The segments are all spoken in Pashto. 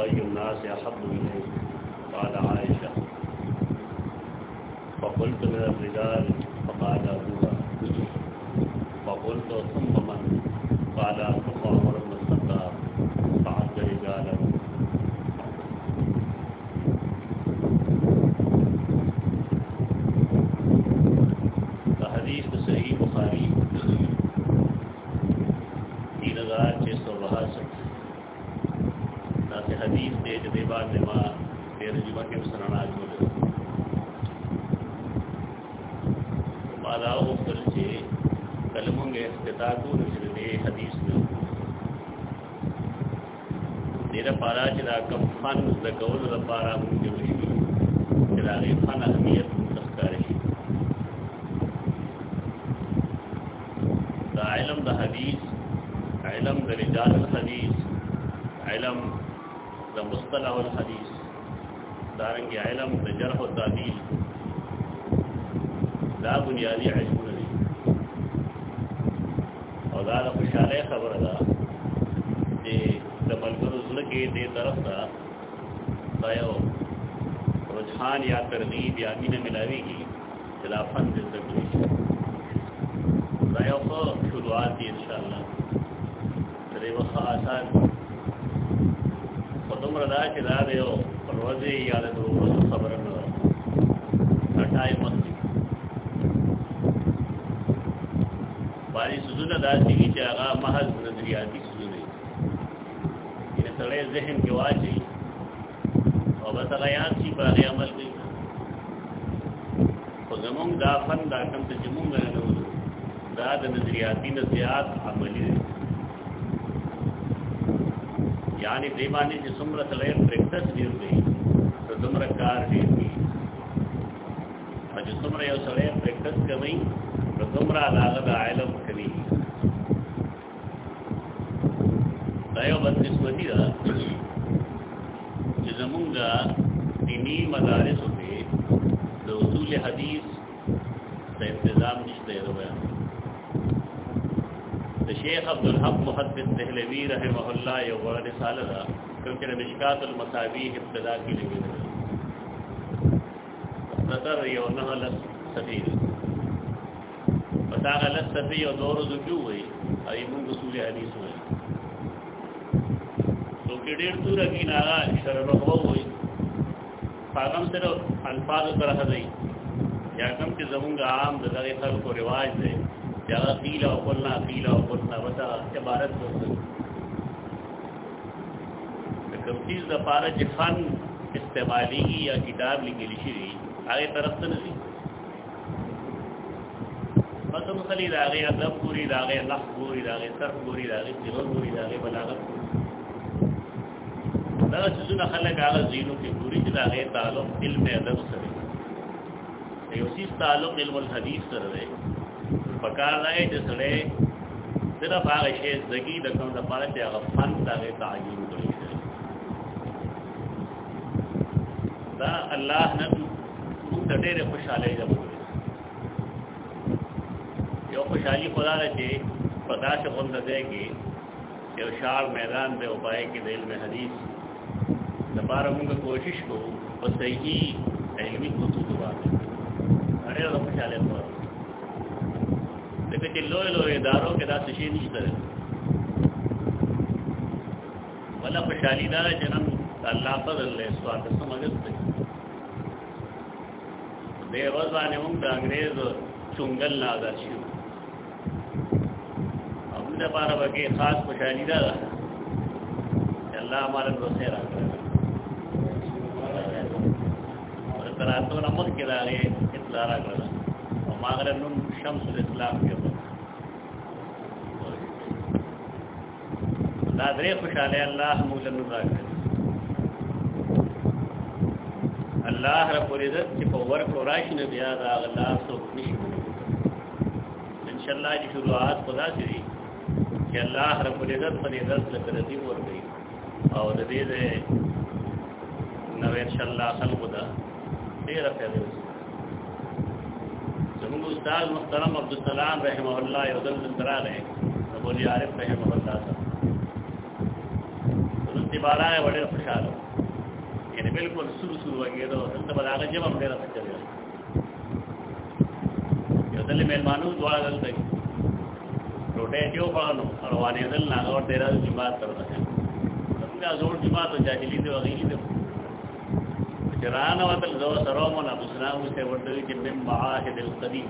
أي الناس أحب إليه فن دا کم ته جمون غلو دا د نظریاتي نه زیات عملي یعنی دیوانی چې څومره تلای پریکټس دی وي ته څومره کار دی وي او چې څومره یو څلې پریکټس کوي ته څومره دا هغه علم کوي دا یو باندې سپدی دا چې زمونږه دینی مدارس دي د اصول حدیث ته انتظام نشته یو بیان د شیخ عبد الحق محدث دهلوی رحمه الله یو غوړه رساله ده کله مشکات المصابیح ابتدا کې لګیږي نظر یو نه لس سفیر پتا غلط سفیر یو دور زجو وي ایبو رسول حدیث وي تو کې ډېر تور کې نه شرب هو وي پاغم سره الفاظ پر هدي یا کم چې زمونږ عام د دغه خلکو رواج دی یا قیل او قلنا قیل او قلنا ودا عبارت ورته د کوم چیز د پاره چې فن استعمالي یا کتاب لیکل شي هغه طرف ته نه پته مخلي دا غي ادب پوری دا غي لغ پوری دا غي صرف پوری دا غي دیو پوری دا غي بلاغت دا چې څنګه خلک هغه زینو کې پوری دا غي تعلق علم ادب سره یو سیس تعلق علم الحدیث سره دی پکار دی چې سره صرف هغه شی زګي د کوم د پاره چې هغه فن ته تعین کړی دا الله نن موږ ډېر خوشاله یو یو خوشحالي خدا راځي پداش غوند دی کې یو شار میدان دی او پای کې د علم حدیث د بار موږ کوشش کوو په صحیح علمي کتب باندې اړه د خوشاله په دې کې لوی لوی ادارو کې دا شي نشته ولا خوشالي دا چې نن الله فضل له سوال سمجد دی دې وځانه موږ د انګريز څنګل نازل شو موږ لپاره به خاص خوشالي دا الله مالک وسه راکړي تراتو نه مخکې راغې اطلاع راغله او ما غره نوم شمس الاسلام کې دا درې خوشاله الله مولا نور راکړي الله رب عزت چې په ورکو راشي نه بیا دا الله سو نشي ان شاء الله چې شروعات خدا شي چې الله رب العزت په عزت لپاره دی ورګي او د دې نه ان شاء الله خلق ده ډیر پیدا زموږ استاد محترم عبد السلام رحم الله یو دل سره راغی ابولی عارف رحم الله تاسو نن دی بارا وړ خوشاله یعنی بالکل سر سر وګیرو ته به هغه جواب ډیر څه یو دل مېلمانو دعا دلته روټه دیو پانو روانې دل ناغور ډیر جمعه تر ده څنګه زور جمعه ته جاهلی دی وغیری دی چران وطل زو سرومن ابو سلام سے وردوی کہ من معاہد القدیم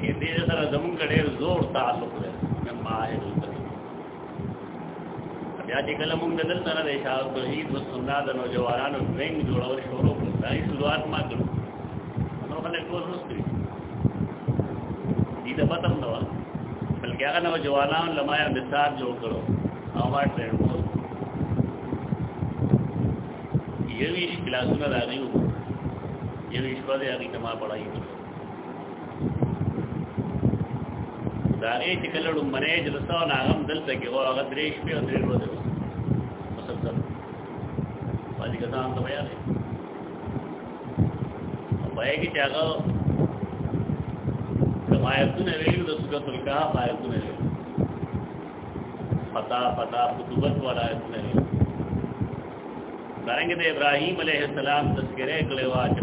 کہ دیر سر زمون کا دیر زور تعلق دے من معاہد القدیم بیا چې کله مونږ دل سره د شاعر توحید او سنت د نوجوانانو وینګ جوړول شروع کړو دا شروعات ما کړو نو خلک ټول رسېږي دې د پتم نو بلکې هغه نوجوانانو لمایه مثال جوړ کړو او ما ټرینډ یہ بھی کلاسوں کا دادی ہوں یہ بھی عشق دیا کما پڑائی دارے چکل منے جلسا ناگم دل تک وہ اگر دریش پہ اندر روز مسلسل پانی کا سام تو بھیا دے بھائی کی چاہ کمایت نے ویل دس کا سلکا پایت نے پتا پتا خطوبت والا ہے تمہیں دارنگ دے ابراہیم علیہ السلام تذکرے کلے وا کہ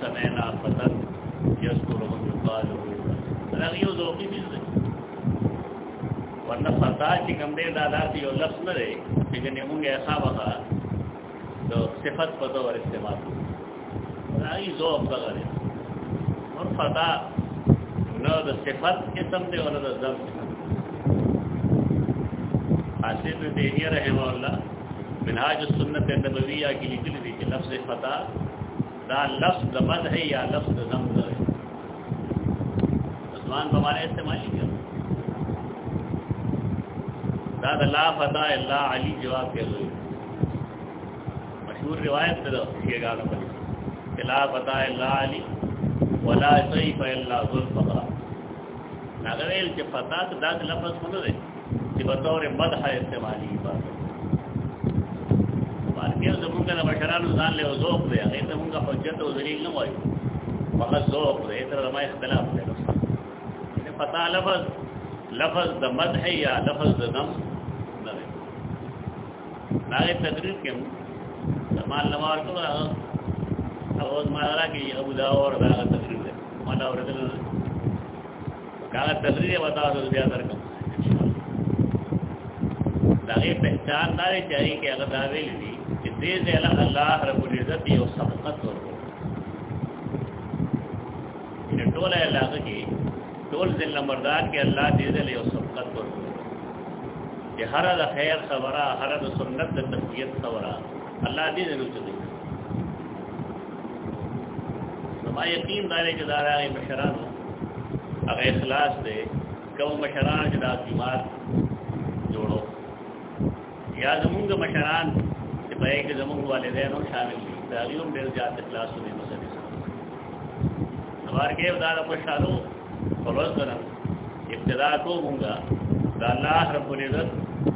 سمینا موسی میں فتن جس کو رحم جو قال ہوئی اور ذوقی بھی ہے ورنہ فتا کی کم دے دادا تھی اور لفظ نہ رہے کہ نے ہوں گے ایسا بہا تو صفت پر تو اور استعمال ہو اور ذوق کا ہے اور فتا نہ تو صفت قسم تم دے اور نہ ذوق حاصل تو دینیا رہے اللہ منهاج السنت النبویہ کې لیکل دي چې لفظ خطا دا لفظ د مدح یا لفظ د ذم دی ځوان په معنی استعمالي کړ دا د لا فتا الا علی جواب کوي مشهور روایت ده چې ګاله په لا فتا الا علی ولا سیف الا ذوالفقار هغه ویل چې فتا دا لفظ څه دی چې په تور مدح استعمالي کیږي موږ د بشرانو ځان له ذوق دی هغه ته موږ حجت او دلیل نه وایو فقط ذوق دی تر ما اختلاف دی نه پتا لفظ لفظ د مدح یا لفظ د دم نه هغه تدریس کې زمان لمار کو او ما را کې ابو داور دا تدریس دی ما دا ورته کاغه تدریس وتا او بیا درکم داغه پہچان داري چې هغه دا ویلي دې دې الله رب العزت یو صدقت ورکو ان ټول علاقه کې ټول ذل مردان کې الله دې دې یو صدقت ورکو چې هر د خیر خبره هر د سنت د تقویت خبره الله دې دې وچو دې ما یقین داري چې دارا غي مشران هغه اخلاص دې کوم مشران چې د جوړو یا زمونږ مشران پائے کہ زموں والے دین ہم شامل ہوں دل جاتے کلاس ہونے مسئلے ہمارے کے دادا پشالو فروز کرم ابتدا کو ہوں گا اللہ رب العزت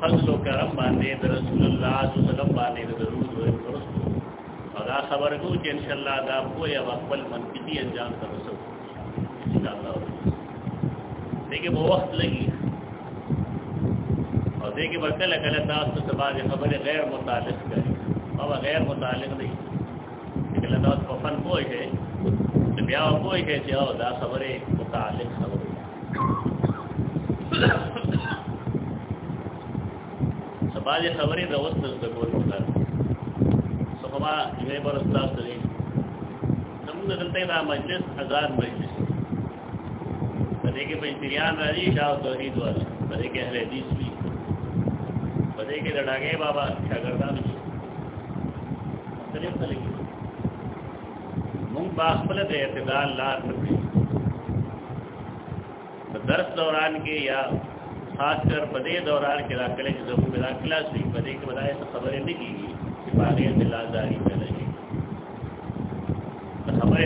فضل و کرم باندھے رسول اللہ علیہ وسلم باندھے درود ہوئے فروز کو خبر کو کہ انشاءاللہ شاء اللہ کو یا وقبل من کتنی انجام کر سکو انشاءاللہ شاء اللہ دیکھیے وہ وقت لگی او دې کې ورکل کله تاسو ته باندې خبره غیر متعلق ده او غیر متعلق دي کله تاسو په فن پوي کې ته بیا پوي کې چې او دا خبره متعلق خبره سباځي خبره د وسط د کول مطلب سبا یې بر استاد دی نمونه دلته دا مجلس آزاد مجلس دې کې په انتریان راځي شاو توحید ورته دې کې اهل حدیث وی بدے کے لڑا گئے بابا شاگردان چلے چلے گئے مونگ باخبل اعتدال لا سکتے درس دوران کے یا خاص کر بدے دوران کے داخلے کے زبوں میں داخلہ سے بدے کے بدائے سے خبریں نہیں کی گئی کہ باغی اعتدال داری پہ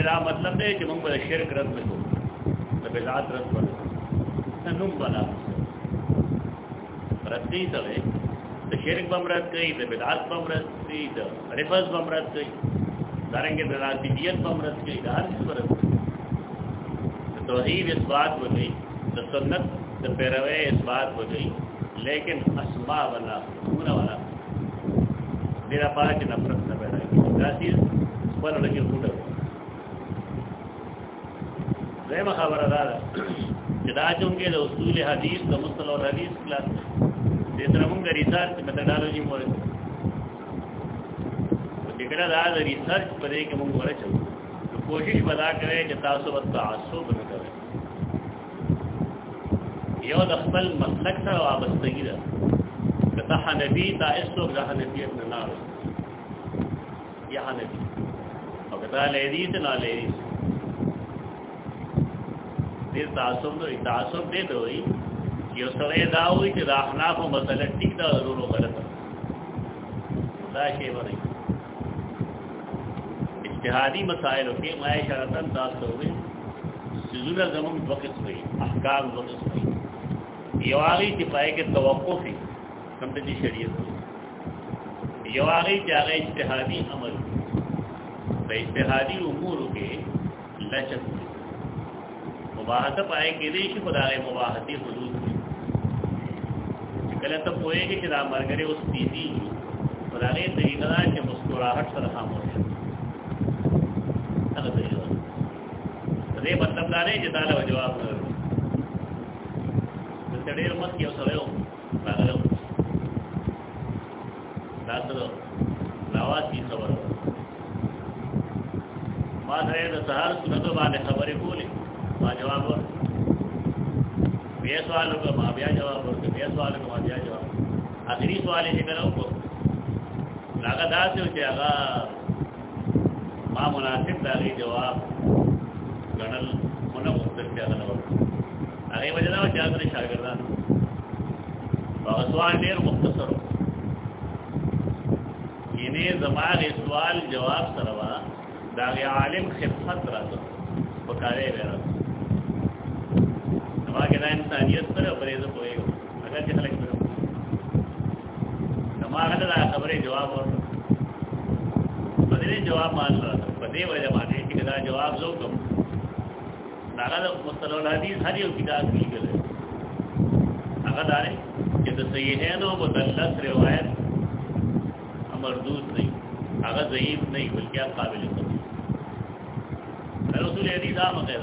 دا مطلب دے کہ مونگ بدے شرک رد میں کو بزاد رد پڑھ نم بنا رد نہیں شرک بمرت کئی دا بدعات بمرت کئی دا رفض بمرت کئی دارنگی دا راتیدیت بمرت کئی دا ہر سبرت کئی توحید اس بات ہو گئی دا سنت دا پیروے اس بات ہو گئی لیکن اسما والا حکومنہ والا میرا پاچ نفرت نہ پیدا کی دا سیز پر لگی خودت ہو گئی خبر مخابرہ دارا جدا چونکہ دا اصول حدیث دا مصطلح حدیث کلاس دې سره موږ ریسرچ میتھډالوژي مو لري دې کړه دا د ریسرچ په دې کې موږ ورچو کوشش ودا کوي چې تاسو په تعصب نه کوي یو د خپل مسلک سره وابستګی ده کته حنفي دا اسو د حنفیت نه نه یا حنفي او کته لری ته نه لری دې تعصب نو تعصب دې دوی یو سره دا وایي چې د اخلاقو مسله ټیک ده ضروري غلطه دا شی وایي اجتهادي مسائل کې ما اشاره تاسو وایي سيزونه زمون وقت وایي احکام وقت وایي یو هغه چې پای کې توقف دي کوم د شریعت یو هغه چې هغه اجتهادي عمل په اجتهادي امور کې لچک مباحثه پای کې دي چې خدای مباحثي حدود کله ته پوهېږي چې دا مرګري اوس پیزي ورغه طریقه دا چې مسکراهټ سره خاموش هغه طریقه دې مطلب دا نه چې دا له جواب نه ورته ډېر مت یو سره یو راغلو دا سره راواتي خبر ما سره د سهار سنتو باندې خبرې کولې ما جواب ورکړ بیا سوال وکړه ما بیا جواب ورکړ بیا سوال وکړه ما بیا جواب اخري سوال یې مې راوکړ هغه داسې چې هغه ما مناسب دا غي جواب غنل مونږ وکړ چې هغه ورکړ هغه وجه دا چې هغه شاګردان هغه سوال ډېر مختصر یې زماره سوال جواب سره وا دا عالم خدمت راته وکړې راته باقی دا انسانیت سره پرې زه پوهېږم اگر چې خلک پوهېږم زما هغه دا خبرې جواب ورکړ په دې جواب باندې په دې وجه باندې چې دا جواب زه کوم دا هغه مصطلح الحدیث هر یو کتاب کې لیکل هغه دا دی چې د صحیحین او روایت مردود نہیں هغه ضعیف نہیں بلکہ قابل قبول رسول حدیث عام غیر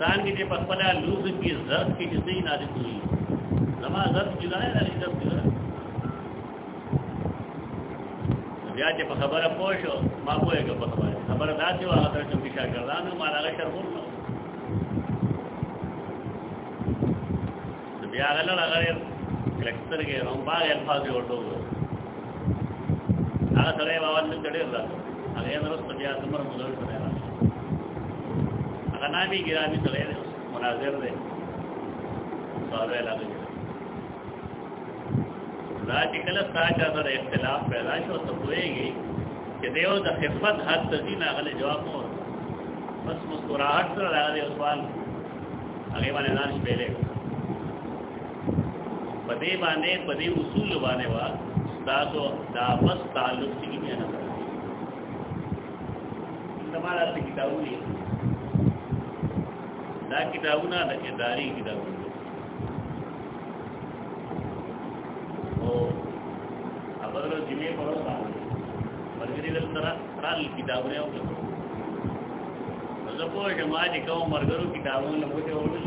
انسان کې په خپل لوز کې ذات کې دې نه دي زما ذات جدا نه لري ذات جدا بیا چې په خبره پوه شو ما پوهه په خبره خبره دا چې هغه تر څو پیښه کړلانو ما هغه شرمول نو بیا هغه نه هغه کلکتر کې هم باغ الفاظ جوړو هغه سره باور نه چړې راځه هغه نو ستیا تمر مدار سره غنامی گرامی سڑے دے مناظر دے سوال ویلا دے دا چې کله ساجا سره اختلاف پیدا شو ته وایي چې دیو د خفت حد تدینه غل جواب مور بس مسکراحت سره راغلی او سوال هغه باندې ځان پیلې پدې باندې پدې اصول باندې وا تاسو دا بس تعلق څنګه نه کوي تمہارا مالاتې کتابونه دا کتابونه د اداري کتابونه او هغه د جمعې په ورځ مرګري له تر رال کتابونه او زه په جما دي کوم مرګرو کتابونه له کوته ورته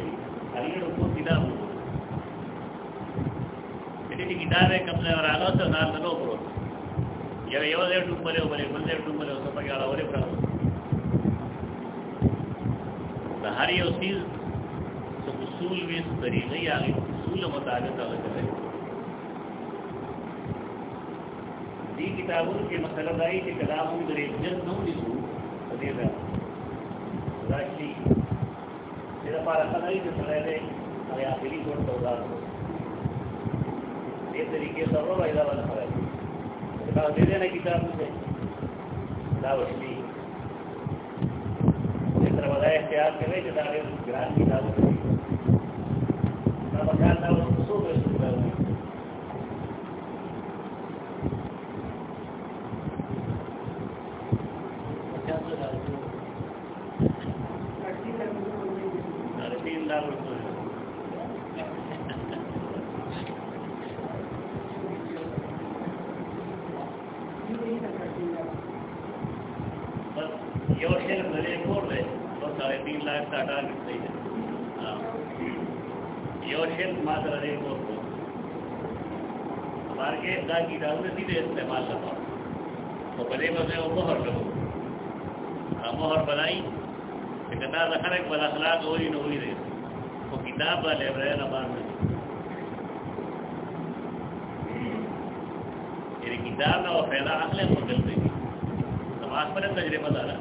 هغه په کتاب دې کتابه کوم له راغله ته نه نه پروت یو یو دې ټومبله ولې بل دې ټومبله اوس په یاله ولې پروت د هر یو سیز څه اصول وي طریقې هغه اصول مطابق هغه کوي دې کتابونو کې مسله دا دی چې کلام موږ درې جن نو لیکو دې دا راشي دې لپاره څنګه دې سره دې هغه اخري کوټ ته ولاړ دې طریقې سره وایي دا ولا فرق دا دې نه کتاب دی دا وشي کہ آپ کہ کتاب نہ وہ پیدا آخ لیں مغل پہ دماغ پر تجربہ دارا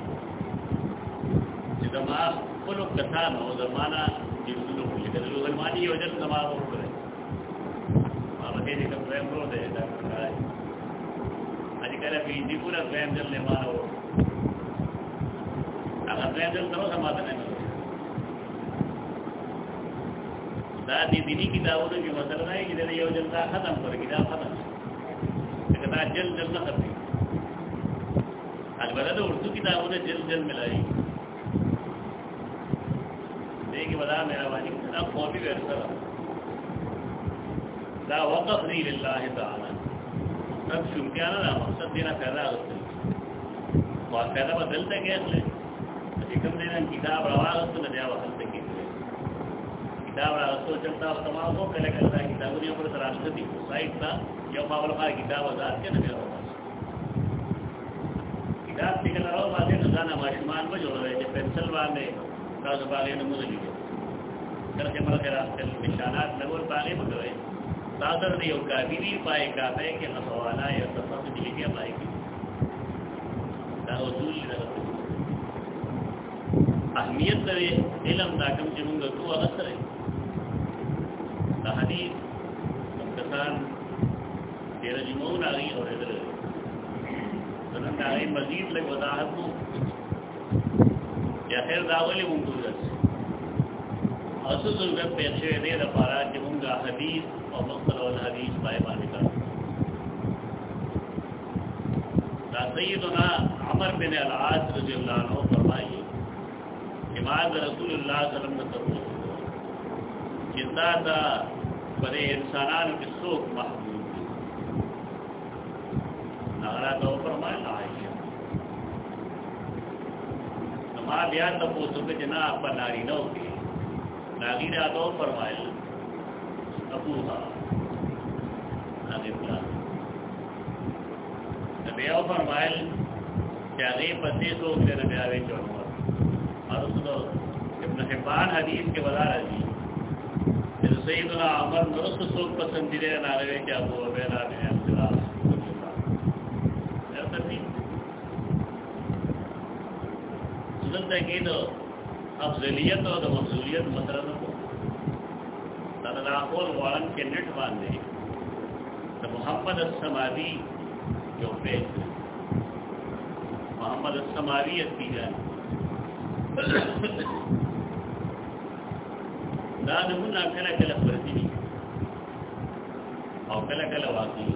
دماغ جی جی کو لوگ کتھا نہ ہو زمانہ مسلمانی ہو جائے دماغ ہو کرے آج کل ابھی جی پورا فیم جلنے والا ہو اگر فیم جلتا ہو سماتے میں دا دې دینی کتابونو کې مثلا نه کې د یو جلد ختم پر کتاب ختم څنګه دا جلد جلد نه کوي البته د اردو کتابونو جلد جلد ملایي دې کې ودا میرا باندې دا قومي ورسره دا وقف دی لله تعالی تب شم دا مقصد دینا پیدا ہوتا ہے اور پیدا بدلتا کیا اصل ہے اکم دینا کتاب روا ہوتا ہے دیا بدلتا تکیتا دا ورسو چې تاسو تمام کو کله کله دا کتابونه یو پر سره راځي دي سایت دا یو په ولغه کتاب بازار کې نه وي کتاب دې کله راو باندې ځان ماشومان و جوړوي چې پنسل باندې تاسو باندې نمونه لیکي تر چې مرګ راځي نشانات لګور باندې وګورئ تاسو دې یو کابینی پای کاپه کې حواله یا تفصیل دې کې پای کې دا اصول دې اهمیت لري علم دا کوم چې موږ کوو هغه سره دا حدیث مختصان تیر جمعون آگی اور ادھر سنن آگی مزید لگ وضاحت کو یا خیر داولی ممتو جس اصو ضرورت پیشوے دے دفارا کہ مونگا حدیث اور مقتل والحدیث پائے بانے کرو سیدنا عمر بن العاص رضی اللہ عنہ فرمائی کہ بعد رسول اللہ صلی اللہ علیہ وسلم تقول جدا تا پر انسانان کی سوک محبوب ہے نغرا تو فرمایا ہے تمام بیا تو پوچھو کہ جنا اپ ناری نہ ہو کے ناری دا تو فرمایا ابو ہا ناری پلا تے او فرمایا کہ اگے پتے تو پھر بیاوی چوں مارو سنو کہ نہ ہے حدیث کے بغیر سیدنا عمر نو تو سو پسندیدہ نارے کیا ابو عبیدہ نے اعتراض ایسا نہیں سنن تکی دو افضلیت اور مفضولیت مطلب کو تناقل وارن کے نٹ باندھے تو محمد السماوی جو پیج محمد السماوی جائے دا نمونه کله کله فرض دي او کله کله واقعي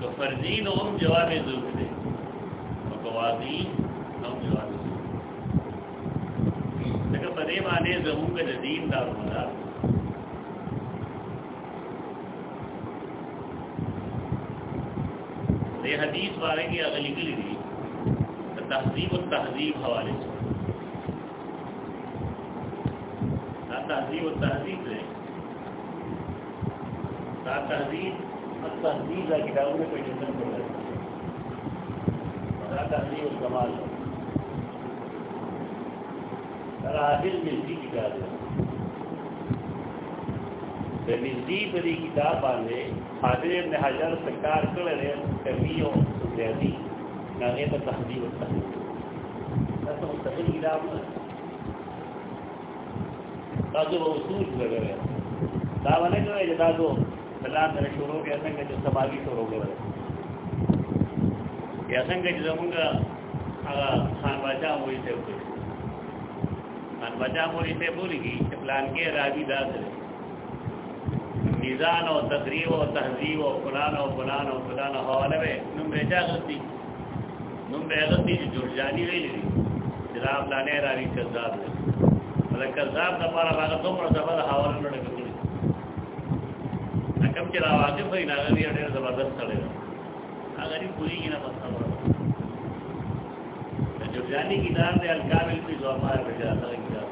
که فرضي نو هم جواب ضروري دي او که واقعي نو جواب دغه په دې باندې زموږ د دین دا ورودا دې حدیث باندې کې اغلی کلی دي تهذیب او تهذیب حواله سره تہذیب و تہذیب لیں تا تہذیب اور تہذیب کا کتابوں میں کوئی جتن کر رہے تہذیب و کمال راجل ملتی کتاب ہے ملتی پری کتاب آنے حاضر ابن حجر سکار کر رہے کمیوں زیادی نہ رہے تو تحضیب و تحضیب تحضیب کتاب ہے تاسو به اصول وګورئ دا ونه کوي چې تاسو بلان سره شروع کې څنګه چې سباوی شروع وګورئ یا څنګه چې زمونږ هغه خان بچا وایي ته وایي خان بچا وایي ته بولیږي چې پلان کې راځي دا سره میزان او تقریب او تهذیب او قران او قران او قران حواله به نوم به جاغتی نوم به غتی چې جوړ ځاني ویلي چې را پلانې راوي کذاب دی لکه ځان د پاره باندې دومره زبر حواله لړ کړی کوم چې راواقف وي نه غوړي ډېر زبردست سره هغه دې پوری نه پتا وره د جوړانی کتاب د الکامل په ځوابار وجاته کتاب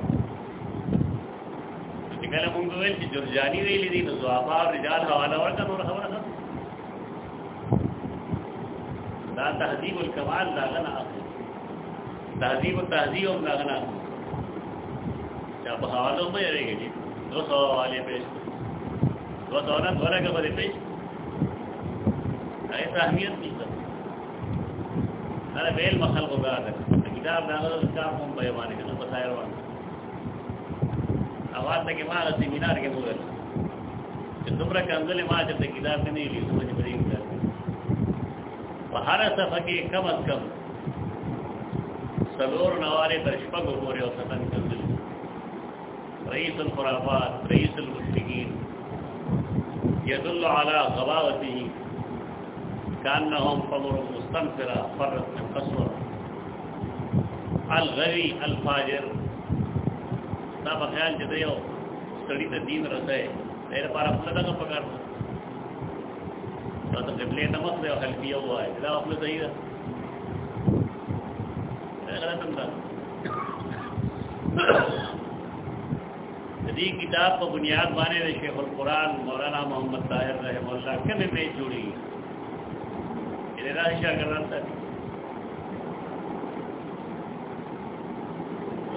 چې کله مونږ ویل چې جوړانی ویلې دي نو ځوابار رجال حواله ورته نور خبره دا تهذیب الکمال دا غنا تهذیب التهذیب دا غنا دا په حوالو مې راګېږي دو سو والے پیش دو سو نه دوره کې باندې پیش هغه اهمیت نشته دا ویل مخالغ وګاړه کتاب دا غوړ کتاب هم به باندې کنه په ځای روان اواز ته کې ما له سیمینار کې وویل چې دومره کنځلې ما چې کتاب نه لیدل په دې کې په هر صفحه کې کم از کم سلور نواره تر شپږ پورې او ستن کنځلې رئيس الخرافات رئيس المشركين يدل على غباوته كأنهم قمر مستنفرة فرت من قسورة الغري الفاجر دا په خیال چې الدين یو سړی ته دین رسي دی لپاره خپل دغه پکار دا ته قبلې ته مخ دی او خلفي یو وای دا خپل صحیح ده غلطم ده دې کتاب په بنیاد باندې شیخ القرآن مولانا محمد طاهر رحمه الله کله به جوړي دې راشه ګران ته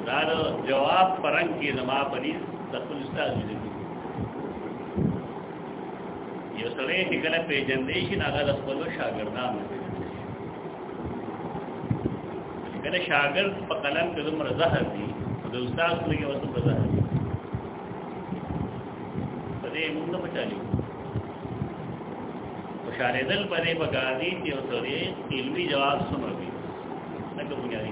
دا جواب پرنګ کې زما پرې تخلصتا دي یو سره چې کله پیجندې شي هغه د خپل شاګردانو کله شاګرد په قلم کې زمره زهر دي د استاد لګي وسه زهر ټول په چالي او شاره دل پرې بغادي ته اوسري علمي جواب سمري نکه بنیادی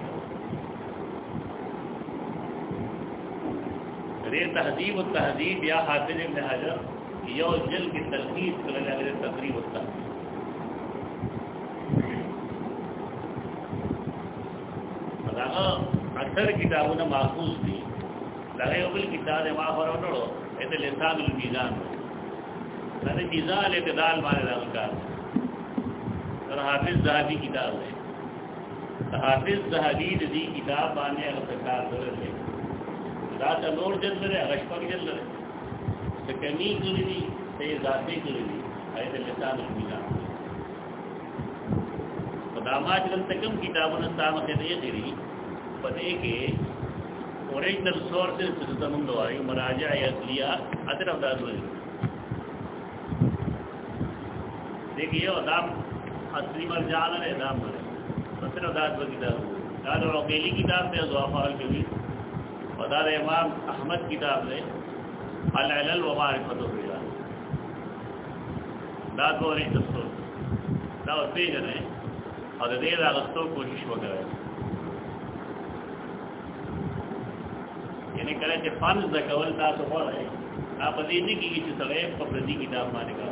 دې تهذیب او تهذیب یا حافظ ابن حجر یو جل کی تلخیص کولای غیر تقریب وتا علاوه اکثر کتابونه محفوظ دي لغه یو کتاب ما فرونو اته لسان المیزان دی دا ازال اعتدال باندې دا کار در حافظ زاهدی کتاب دی حافظ زاهدی د دې کتاب باندې هغه کار درته دا تا نور جن سره هغه شپږ جن سره څه کمی کړی دي څه ذاتي کړی دي آیت له تاسو نه ویل دا ما چې دلته کوم کتابونه تاسو مخې ته یې دی په کې اوریجنل سورسز څه څه مونږ مراجع یا اصلیا اته راځو دیکھیے یہ عذاب اصلی پر جانا ہے عذاب بھرے اصل اداد پر کتاب ہوئے داد اکیلی کتاب ہے ضعف کے اور داد امام احمد کتاب ہے الل ومار فتح ہوئے داد بہت نہیں دستو دا اتنے جنے اور دے دا دستو کوشش وغیرہ یعنی کرے کہ فن دا کول دا تو بڑا ہے آپ ادیدی کی کسی سوے پپردی کتاب مانے گا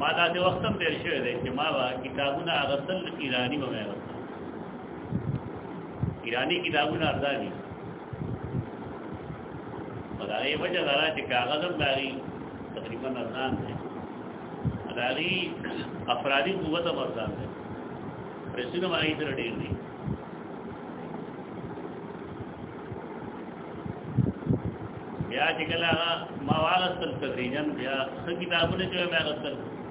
ما دا د وختم تیر شوی دی چې ما وا کتابونه اغسل ایرانی به مې ایرانی کتابونه ارزاني مداري وجه دارا چې کاغذ هم داري تقریبا ارزان دی مداري افرادي قوت هم ارزان دی پرسونه باندې تر ډیر دی بیا چې کله ما واغستل تدریجن بیا څه کتابونه چې ما واغستل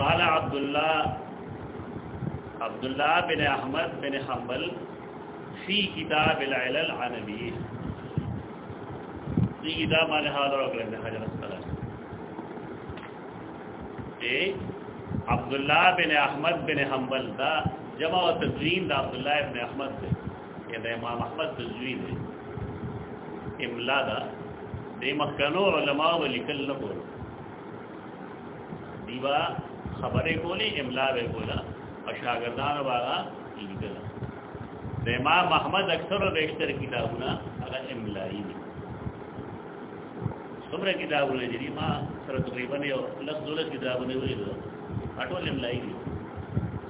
قال عبداللہ عبداللہ بن احمد بن حنبل فی کتاب العلل عن نبی فی کتاب مانے حاضر اکر ابن حجر السلام اے عبداللہ بن احمد بن حنبل دا جمع و تدوین دا عبداللہ ابن احمد دے یا دا امام احمد تدوین دے املا دا دے مخکنو علماء و لکل نبور دیبا خبرې کولې املا به کولا او شاګردان واغه لیکل د امام احمد اکثر رښتر کتابونه هغه املایي دي څومره کتابونه دي ما سره تقریبا یو لږ دولس کتابونه ویل اټول املایي دي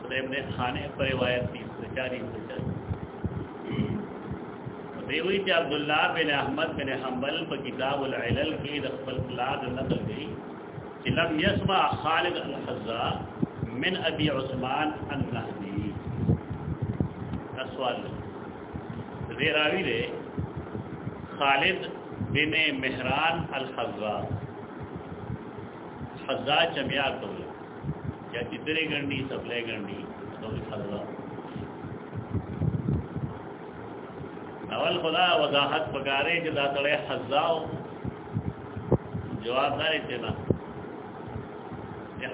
سره ابن خانه پر روایت دي چاري دیوی چې عبد الله بن احمد بن حنبل په کتاب العلل کې د خپل پلان نقل کړي چې لم يسمع خالد الخزاء من ابي عثمان النهدي اسوال زیراوی دے خالد بن مهران الخزاء خزاء چمیا تو یا چترے گنڈی سپلے گنڈی تو خزاء اول خدا وضاحت پکارے چې دا تړې حزاو جواب دار ته نه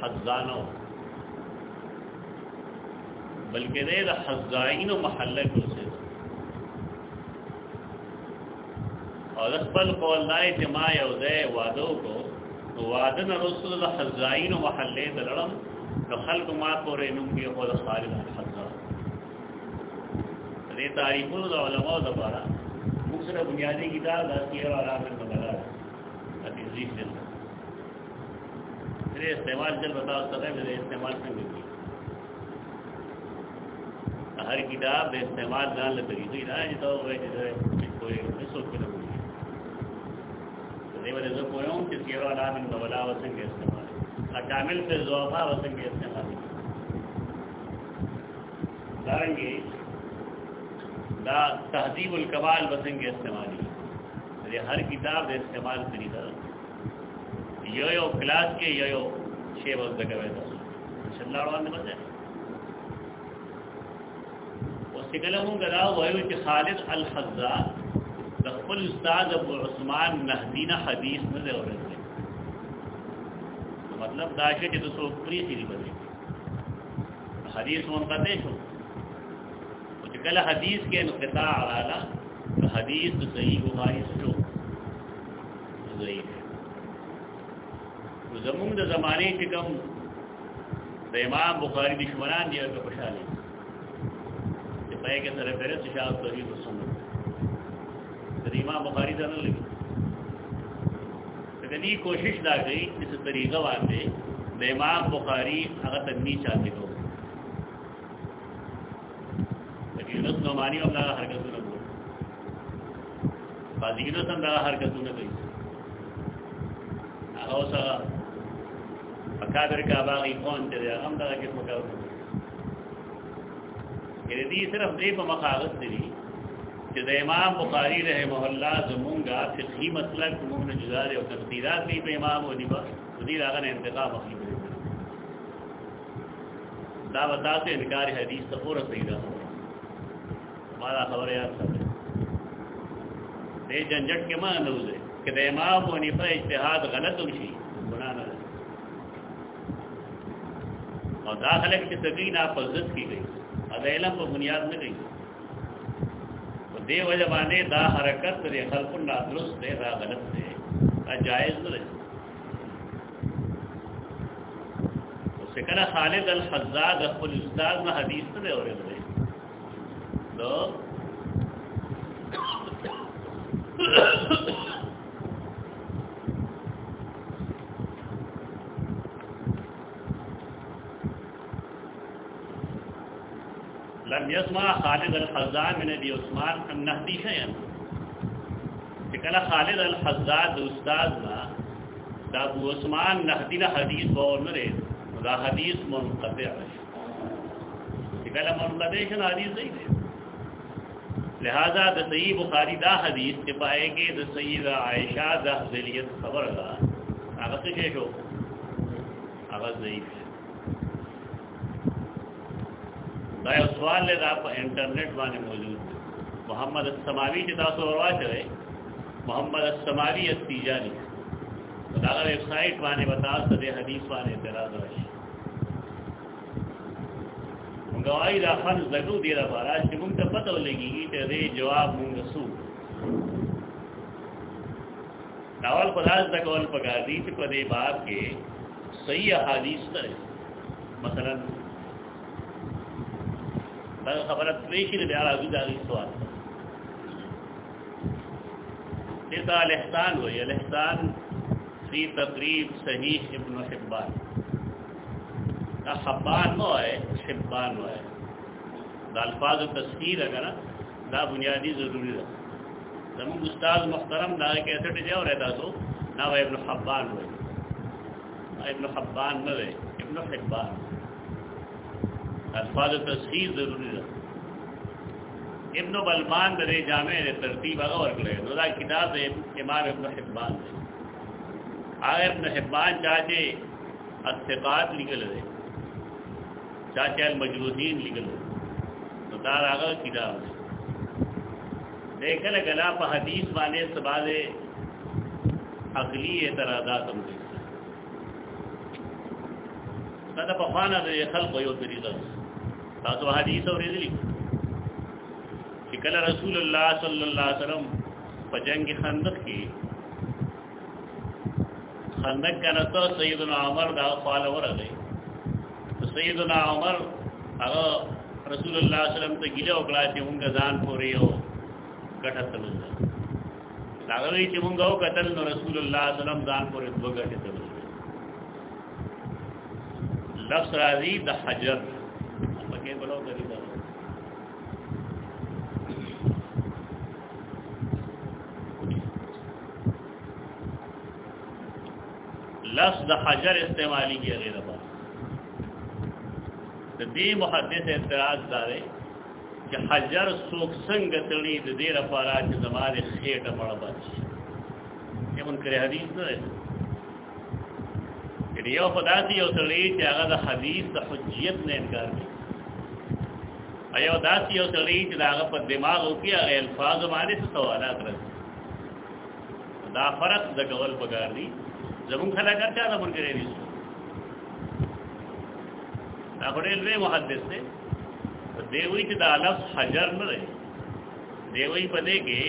حزانو بلکې دې د حزاینو محله کوسه او خپل قول دای چې ما یو ځای وادو کو نو واده نه رسول الله حزاینو محله د لړم نو خلق ما پورې نو کې هو د خالد حزا دې تعریفونو د علماء د بارا موږ سره بنیادی کتاب د سیر او راز په بلاره د تدریس میرے استعمال جب بتا سکتا ہے میرے استعمال میں ملتی ہر کتاب میں استعمال نہ لگ رہی تھی نہ جتا ہو گئے جیسے کوئی سوچ کے لگی میں جیسے کوئی ہوں کہ سیوا نام ان کا بلا وسن کے استعمال اکامل سے زوافہ وسن کے استعمال دارنگی دا تہذیب الکمال وسن کے استعمال یعنی ہر کتاب استعمال کری طرح یو یو کلاس کې یو یو شی به زده کوي تاسو چې الله روان دی مزه او څنګه موږ دا وایو چې خالد الحزا د خپل استاد ابو عثمان نهدی نه حدیث نه دی اورېدلی مطلب دا چې د څو پری سي دی حدیث منقطع شو او چې کله حدیث کې انقطاع رااله حدیث صحیح بخاری شو ضعیف زمونږ د زمانه چې کوم د امام بخاری دشمنان دي هغه خوشاله چې په یوه سره فرصت شاو توحید وسنه د امام بخاری ځان لګي د دې کوشش دا کوي چې په طریقه باندې د امام بخاری هغه تنمی چاته کو دینت نو مانی او دا حرکتونه کوي قاضی نو څنګه حرکتونه کوي هغه سره په کابر کا باغی کون چې دا هم دا کې په کاوه کې دې صرف دې په مخاغت دي چې د امام بخاری رحمه الله زمونږه فقهي مسلک موږ نه جزار او تفسیرات دې په امام او دیبا دې راغره انتقام اخلي دا ودا ته انکار حدیث ته اور سیدا مالا خبره یاد ساتي دې جنجټ کې ما نه وځي کې د امام او نیفه اجتهاد غلط وشي او دا خلک چې تګی نه په ځد کیږي او د علم په بنیاد نه دی په دې وجه باندې دا حرکت لري خلکو نه درست دی دا غلط دی دا جایز نه دی او څنګه خالد الحزاد خپل استاد ما حدیث ته اورېدل نو لم يسمع خالد الحزان من ابي عثمان النهدي شيئا فكلا خالد الحزان الاستاذ ما دا ابو عثمان نهدي له حديث ونري دا حديث منقطع فكلا منقطع شن حديث زي لہذا دا صحیح بخاری دا حدیث کے پائے کے دا سیدہ عائشہ دا حضیلیت خبر دا آغاز شیش ہو آغاز ضعیف ہے دا یو سوال دی دا په انټرنیټ باندې موجود دی محمد السماوي چې تاسو ورواچوي محمد السماوي استیجانی دا غو ویب سټ باندې وتاس د حدیث باندې اعتراض راشي موږ وايي دا خان زګو دی را بارا چې موږ ته پته ولګي چې دې جواب موږ سو داول په لاس د کول په غازی په دې باب کې صحیح احادیث سره مثلا دا خبره پرې شي بیا راځي دا سوال دې الاحسان وایي الاحسان فی تقریب صحیح ابن حبان دا حبان نو ہے حبان نو ہے دا الفاظ و تصحیر اگر دا بنیادی ضروری دا زمون استاد محترم دا کیسٹ جاؤ رہتا تو نا وہ ابن حبان ہوئے ابن حبان نو ہے ابن حبان الفاظ و تصحیح ضروری رہا ابن و بلبان در جامع در ترتیب اگر اور گلے دو دا کتاب دے امام ابن حبان دے آگر ابن حبان چاہتے اتقاد لگل دے چاہتے المجروحین لگل دے تو دار آگر کتاب دے دیکھن اگر اللہ پہ حدیث بانے سبا دے اقلی اعتراضات ہم دے تا دا پخانہ دے خلق ویو تری دست تاسو حدیث اورېدلی چې کله رسول الله صلی الله علیه وسلم په جنگ خندق کې خندق کنه ته سیدنا عمر دا خپل ورغی سیدنا عمر هغه رسول الله صلی الله علیه وسلم ته ګیله وکړه چې موږ ځان پورې یو ګټه تلل هغه وی چې موږ او قتل نو رسول الله صلی الله علیه وسلم ځان پورې دوه ګټه تلل لفظ راځي د حجر ولو غریبا لفظ د حجر استعمالی کی غیر با د دې محدث اعتراض داري چې حجر څوک څنګه تړي د دې لپاره چې زماره خېټه مړ بچي یمن کړی حدیث نه دی یو خدای یو تړي چې هغه د حدیث د حجیت نه انکار کوي ایو داس یو سړی چې داغه په دماغ او کې هغه الفاظ باندې څه سوالات راځي دا فرق د غول پګار دی زمون خلک هرڅه نه مرګري دي دا ډېر لوی محدث دی دیوی چې دا لفظ حجر نه دی دیوی په دې کې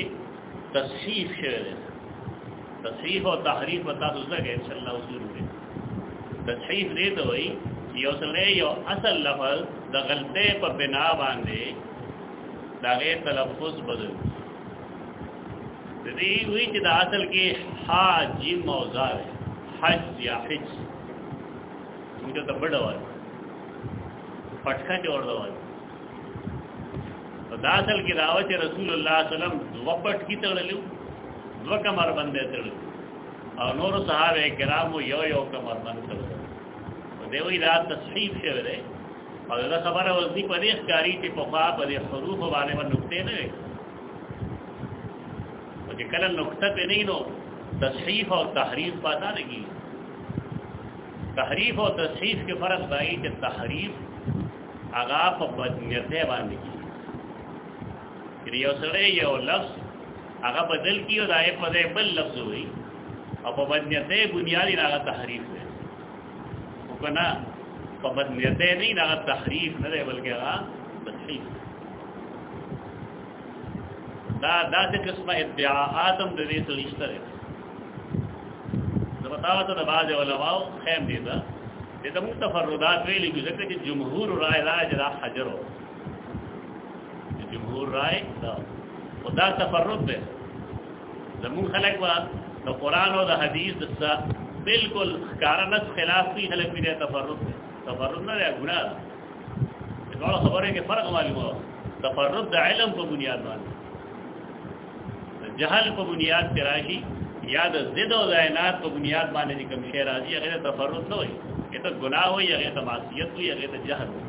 تصحیح شوی دی تصحیح او تحریف او تاسو زګه انشاء الله وزور دی تصحیح دې ته وایي یو سره یو اصل لفظ د غلطه په بنا باندې داغه تلفظ بدل دې وی چې د اصل کې ها جیم موضع حج یا حج موږ ته بڑا وای پټکا جوړ دا وای دا اصل کې راوچ رسول الله صلی الله علیه وسلم دوپټ کی تړلو دوه کمر باندې تړلو او نور صحابه کرامو یو یو کمر باندې تړلو دے وی دا تصحیف شو دے اور دا خبر او دی پدی اخکاری تی پا خواب پدی خروف و بانے من نکتے نوے تو جی کلن نکتہ پی نہیں نو تصحیف اور تحریف پاتا نگی تحریف اور تصحیف کے فرق بائی تی تحریف آگا پا بدنیتے باندی کی کیلئے یو سرے یو لفظ آگا بدل دل کی او دائے پا بل لفظ ہوئی اور پا بدنیتے بنیادی ناگا تحریف ہوئی کنا په بد نیت نه دا تحریف نه دی بلکې هغه تصحیح دا دا د قسمه ادعاءات هم د دې سره اشتراک دا بتاوه ته د باز علماء خیم دي دا د موږ تفردات ویلي چې ځکه چې جمهور رائے راج دا حجرو جمهور رائے دا خدا تفرد ده زمون خلق وا د قران او د حدیث د بالکل کارنس خلاف کی حلق میں تفرد تفرد نہ رہا گناہ دا دوڑا خبر ہے کہ فرق معلوم ہو تفرد دا علم کو بنیاد باندې جہل کو بنیاد تراشی یا د زد و زائنات کو بنیاد باندې کم شی راځي هغه تفرد نه وي یہ تو گناہ ہوئی هغه ته معصیت ہوئی هغه ته جہل ہوئی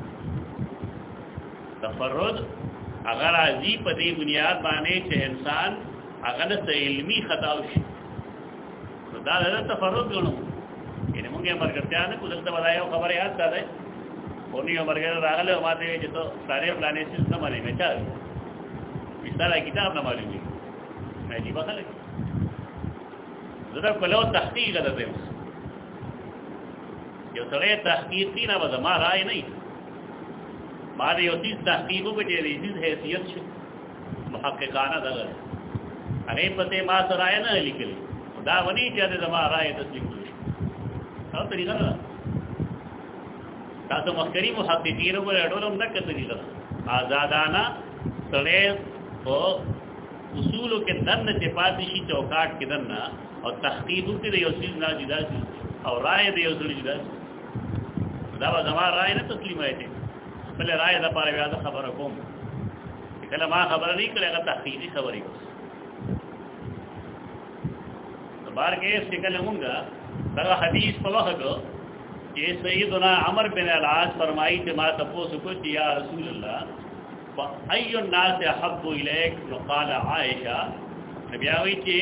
تفرد اگر راځي په دې بنیاد باندې چې انسان هغه د علمی خطا وشي دا د تفرد غنو یعنی موږ یې مرګتیا نه کوزل ته ودايو خبره یاد تا ده اونې یو مرګره راغله او ماته یې چې ته ساري پلانې سیستم باندې بچا مثال کتاب نه معلومي مې دی بغل زه دا کولو تحقیق ده زم یو سره تحقیق دی نه ما راي نه ما دې یو تیز تحقیق وکړي دې حیثیت محققانه ده هغه پته ما سره نه لیکلي دا ونی چې د ما رائے تسلیم کړي دا طریقه نه تاسو مخکري محدثین په اړولم نه کتلی دا آزادانه سړی او اصول کې دنه چې پاتې شي چوکاټ کې دنه او تحقیق کې د یو سیز نه جدا شي او رائے د یو سیز جدا شي دا به زما رائے نه تسلیم ایته بل رائے د پاره بیا خبره کوم کله ما خبره نه کړه هغه تحقیقي خبره کوي بار کے اس کے کلے ہوں گا بڑا حدیث پوق کو کہ سیدنا عمر بن العاص فرمائی تھے ما تپو سکو کہ یا رسول اللہ ائی الناس حب و الیک نقال عائشہ نبی آوئی کہ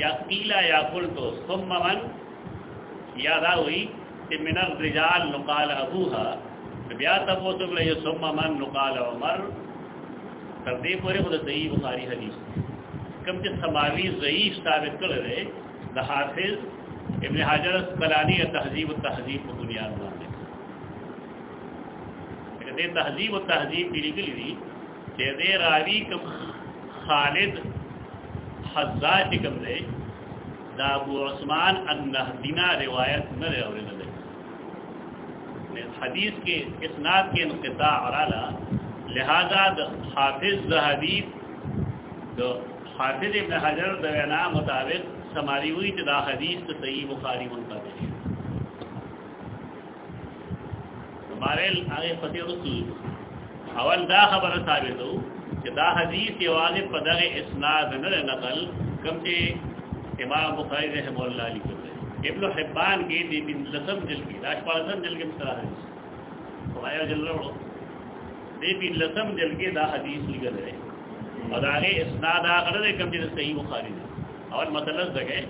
یا قیلہ یا قلتو تو ثم من یاد آوئی کہ من الرجال نقال ابوہا نبی آتا پو سکو لے ثم من نقال عمر کردے پورے خود صحیح بخاری حدیث کم کہ سماوی ضعیف ثابت کر رہے د حافظ ابن حجر اسقلانی تهذیب التهذیب په بنیاد باندې دې تهذیب التهذیب دی لګلې دي چې دې راوی کوم خالد حزاج کوم دی دا ابو عثمان النهدینا روایت نه اوریدل نه حدیث کې اسناد کې انقطاع رالا لہذا د حافظ ذهبی د حافظ ابن حجر د وینا مطابق سماری ہوئی تدا حدیث تو صحیح بخاری منقدر شو مبارل هغه پته رسول اول دا خبره ثابتو چې دا حدیث یوازې په دغه اسناد نه نقل کوم چې امام بخاری رحم الله علیه کړی ابن حبان کې د بن لسم جلد کې راش په لسم جلد کې مصرا حدیث خدای جل ورو دې بن لسم جلد کې دا حدیث لګل دی او دا هغه اسناد هغه کوم چې صحیح بخاری دی اول مطلب دغه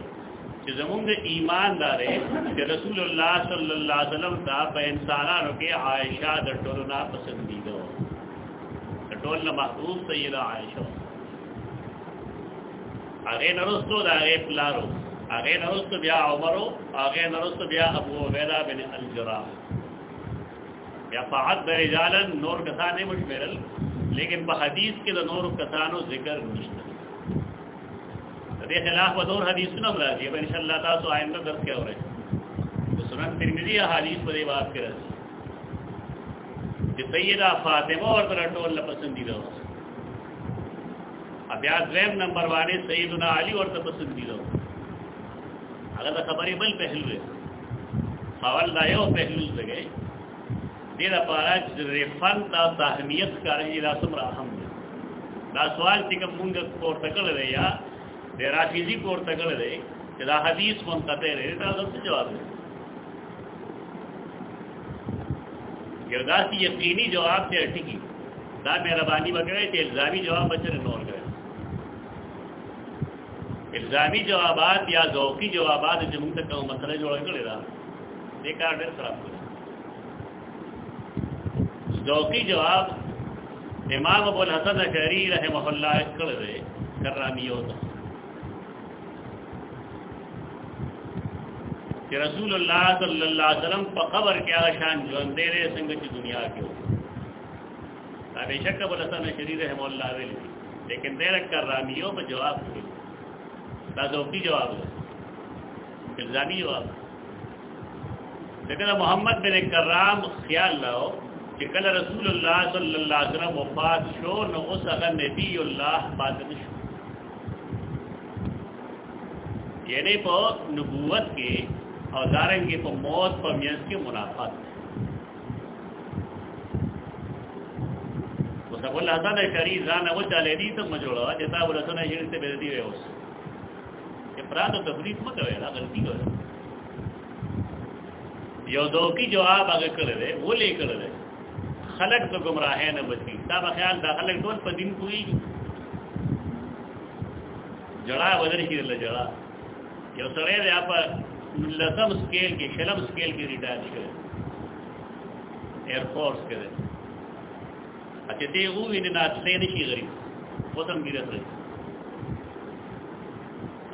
چې زموږ د ایمان دارې چې رسول الله صلی الله علیه وسلم دا په انسانانو کې عائشہ د ټولو نه پسندیدو د ټولو نه محبوب سیدہ عائشہ هغه نرستو دا هغه پلارو هغه نرستو بیا عمرو هغه نرستو بیا ابو عبیدہ بن الجراح یا فعد رجالا نور کسانې مشمرل لیکن په حدیث کې د نور کسانو ذکر نشته دے خلاف و دور حدیث سنم را ان شاء اللہ تا سو آئندہ درس کیا ہو رہے تو سنن ترمیدی حدیث پر بات کر رہے سیدہ فاطمہ اور ترٹو اللہ پسندی دو اب یاد ریم نمبر وانے سیدنا علی اور ترٹو پسندی دو اگر تک بل پہلو ہے فاول دا یو پہلو سے گئے دیدہ پارا ریفن ریفان تا تاہمیت کارنی دا سمرا حمد دا سوال تکم مونگا کورتکل یا دی راشیزی کور تکل دی چې دا حدیث منقطع دی دا څه جواب دی یو داسې یقیني جواب ته اٹکی دا مهرباني وکړئ چې الزامي جواب بچره نور کړئ الزامي جوابات یا ذوقي جوابات چې موږ ته کوم مسله جوړ کړی دا دې کار ډېر خراب کړی ذوقي جواب امام ابو الحسن اشعری رحمه الله کړی کرامیو ته چې رسول الله صلی الله علیه وسلم په قبر کې هغه شان ژوند دی رې څنګه چې دنیا کې و دا به شک بوله سره شریر رحم الله ویل لیکن دې رک رامیو په جواب کې دا ذوقي جواب دی الزامي جواب لیکن محمد بن کرام خیال لاو چې کله رسول الله صلی الله علیه وسلم وفات شو نو اوس هغه نبی الله پاتنه شو یعنی په نبوت کې او دارنګې په موت په میانس کې منافات اوس په لحظه د شری ځان او چلې دي ته مجوړه چې تا ولته نه هیڅ به دې وي اوس چې پرادو تفریق مته وي دا غلطي کوي یو دوکي جواب هغه کړل ولې کړل خلق ته گمراهه نه بچي دا به خیال دا خلق ټول په دین کوي جړا ودرې کېدل جړا یو سره دی په لسم سکیل کې شلم سکیل کې ریټایر شوی ایر فورس کې دی اته دې ووینې نه اتلې نشي غریب وطن کې راځي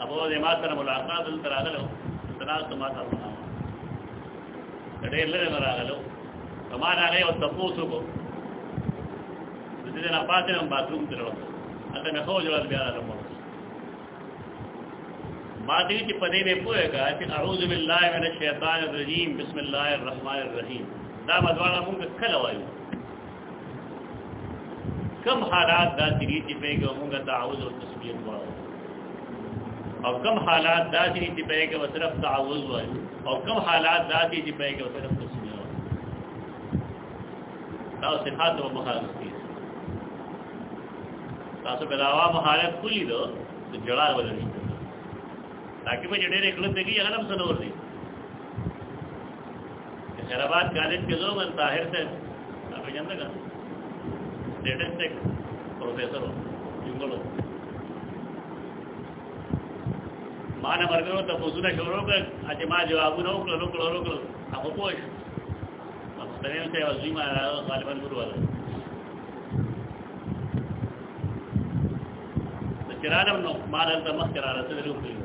ابو دې ما سره ملاقات دل تراغلو تناس ما سره ډېر لږ راغلو کما راغی او تاسو کو دې نه پاتې هم باتروم تر وځه اته مې خو جوړ بیا راځم ما دې چې په دې به پوهېږي چې اعوذ بالله من الشیطان الرجیم بسم الله الرحمن الرحیم دا مدواړه موږ کله وایو کم حالات دا سری چې پیګه موږ تعوذ او تسبیح وایو او کم حالات دا سری چې پیګه وصرف تعوذ وایو او کم حالات دا سری چې پیګه وصرف تسبیح وایو دا صحت او مخالفت دي تاسو بلاوا مخالفت کلی دو جړال بدلی راکې به ډېرې خلک دیږي هغه هم سنور دي خیرآباد کالج کې زو من طاهر ته هغه جن دغه سټډنټ ټیک پروفیسور یوګلو ما نه ورغلو ته پوښتنه شروع کړ چې ما جوابونه وکړل وکړل وکړل هغه پوښ مستنیم ته وځي ما غالبا ګورواله کرانم نو مال د مخ کرانه څه لري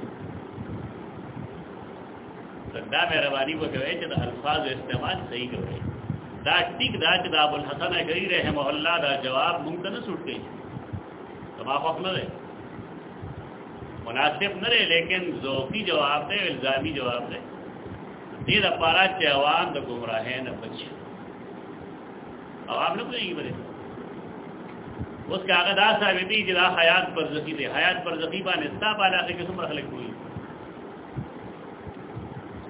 دا میرے بانی کو کہوئے الفاظ استعمال صحیح کروئے دا ٹک دا چھے دا ابو الحسن ہے کہی رہے محلہ دا جواب ممتنہ سوٹ گئی چھے تو ماں خوف رہے مناسب نہ رہے لیکن زوکی جواب دے والزامی جواب دے دی دا پارا چھے عوام دا گمراہے نا بچے اب آپ نے کوئی بڑے اس کا آگے دا صاحبی جدا حیات پر زخی دے حیات پر زخی بانے ستا پالا سے کسو پر خلق ہوئی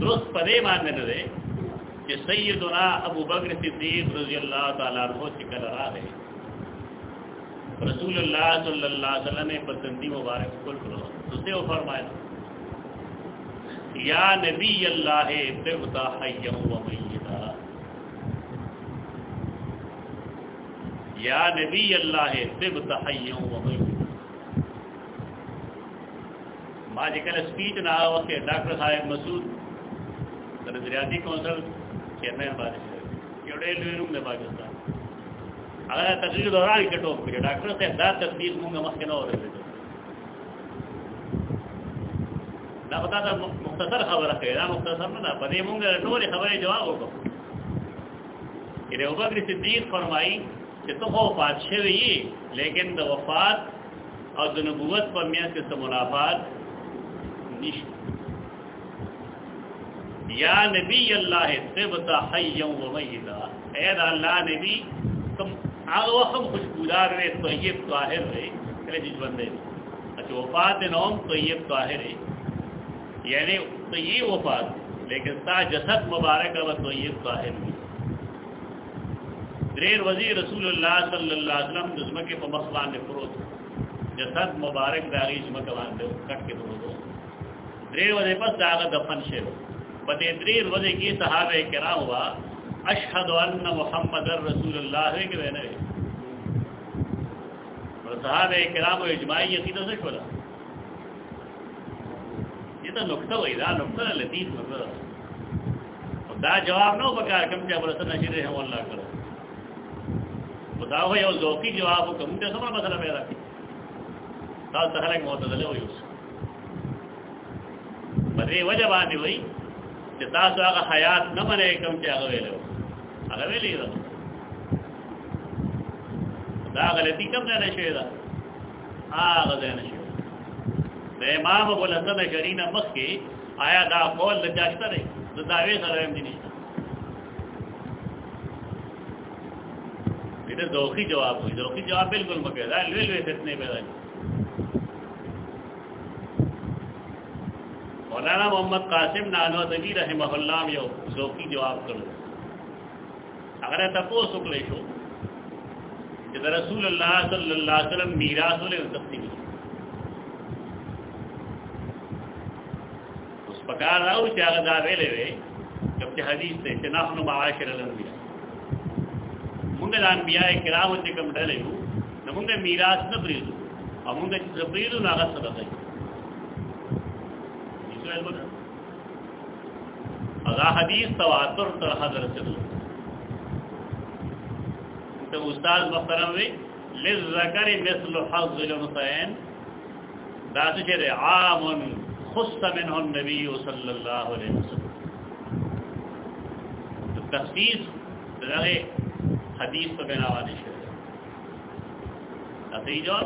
درست پدے باندھے نہ دے کہ سیدنا ابو بکر صدیق رضی اللہ تعالیٰ عنہ چکل را دے رسول اللہ صلی اللہ علیہ وسلم نے پسندی مبارک کل کرو تو سے وہ فرمایا یا نبی اللہ بغدا حیم و میتا یا نبی اللہ بغدا حیم و میتا ما جکل سپیچ نہ ہو کہ ڈاکٹر صاحب مسعود د نظریاتي کونسل چیرمن باندې یو ډېر لوی روم د پاکستان هغه تقریر دوران کې ټوپ کړی ډاکټر صاحب دا تدبیر موږ مخکې نه اورېدل دا په دا مختصر خبره کوي دا مختصر نه ده په دې موږ ټولې خبرې جواب وکړو کله ابو بکر صدیق فرمایي چې ته خو پاتشه وی لیکن د وفات او د نبوت په میاں کې څه منافات نشته یا نبی اللہ سبتا حیم و میتا اے دا اللہ نبی تم آغوا ہم خوشبودار رہے طیب طاہر رہے کلے جیس بندے رہے اچھا وفات نوم طیب طاہر رہے یعنی طیب وفات لیکن تا جسد مبارک و طیب طاہر رہے دریر وزیر رسول اللہ صلی اللہ علیہ وسلم جسمک پا مخوان نے پروت جسد مبارک داغی جسمک وان دے کٹ کے پروتو دریر وزیر پس داغت دفن شیر رہے پدې درې ورځې کې صحابه کرام وا اشهد ان محمد رسول الله کې ونه پر صحابه کرام او اجماعي عقیده څه کولا دا نقطه وای دا نقطه لطیف مزه دا جواب نو پکار کوم چې ابو حسن شری رحم الله کړ خدا هو یو ذوقي جواب کوم ته څه مسله پیدا کړ دا څنګه موته له ویوس په دې وجه باندې وای چې تاسو هغه حیات نه منئ کوم چې هغه ویلو هغه ویلی دا دا غلطی کوم نه شوی دا هغه نه شوی د امام ابو الحسن شرینه مخ کې آیا دا قول لجاشته دی د داوی سره هم نشته دې دوخي جواب وي دوخي جواب بالکل مګر دا لوی لوی فتنه پیدا کوي مولانا محمد قاسم نانوتوی رحمه الله یو ذوقي جواب کړو هغه تاسو وکړئ شو چې رسول الله صلی الله علیه وسلم میراث ولې تقسیم اوس پکار راو چې هغه دا ویلې وي چې حدیث ته چې نحنو معاشر الانبیاء موږ د انبیاء کرامو څخه کوم ډلې یو موږ میراث نه پریږدو او موږ چې پریږدو هغه صدقه اغا حدیث تواتر تر حد رسول تو استاد محترم وی للذکر مثل حظ الانثیین دا چې عام خص منه النبي صلی الله علیه وسلم تخصیص دغه حدیث په بنا باندې شوی دا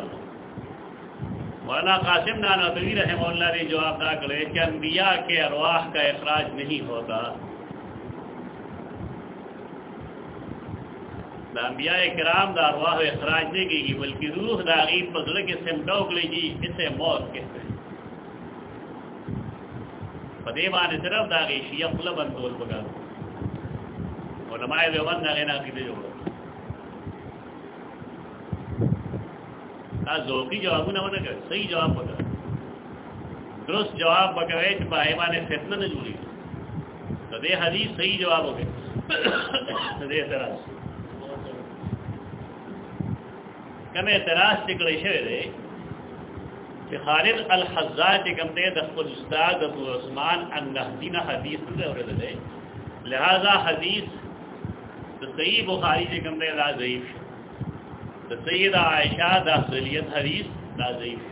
مولانا قاسم نانا تبھی رحم اللہ نے جواب دا کرے کہ انبیاء کے ارواح کا اخراج نہیں ہوتا دا انبیاء کرام دا ارواح اخراج نہیں کی گی بلکہ روح دا غیب پزر کے سمٹوک لے جی اسے موت کہتے ہیں پدے بانے صرف دا غیشی اقلب انتول بگا علماء دیوبند دا غینا قیدے جوڑا ذوقي جوابونه ونه کړ صحیح جواب وکړ درست جواب وکړې چې په ایمانه فتنه نه جوړي ته دې حدیث صحیح جواب وکړ ته دې اعتراض کوم اعتراض چې کړی شوی دی چې خالد الحزاج کوم ته د خپل استاد ابو عثمان النهدی نه حدیث ته اورېدل دی لہذا حدیث صحیح بخاری کوم ته لا ضعیف شو د سید عائشہ د اصلیت حدیث دا ضعیف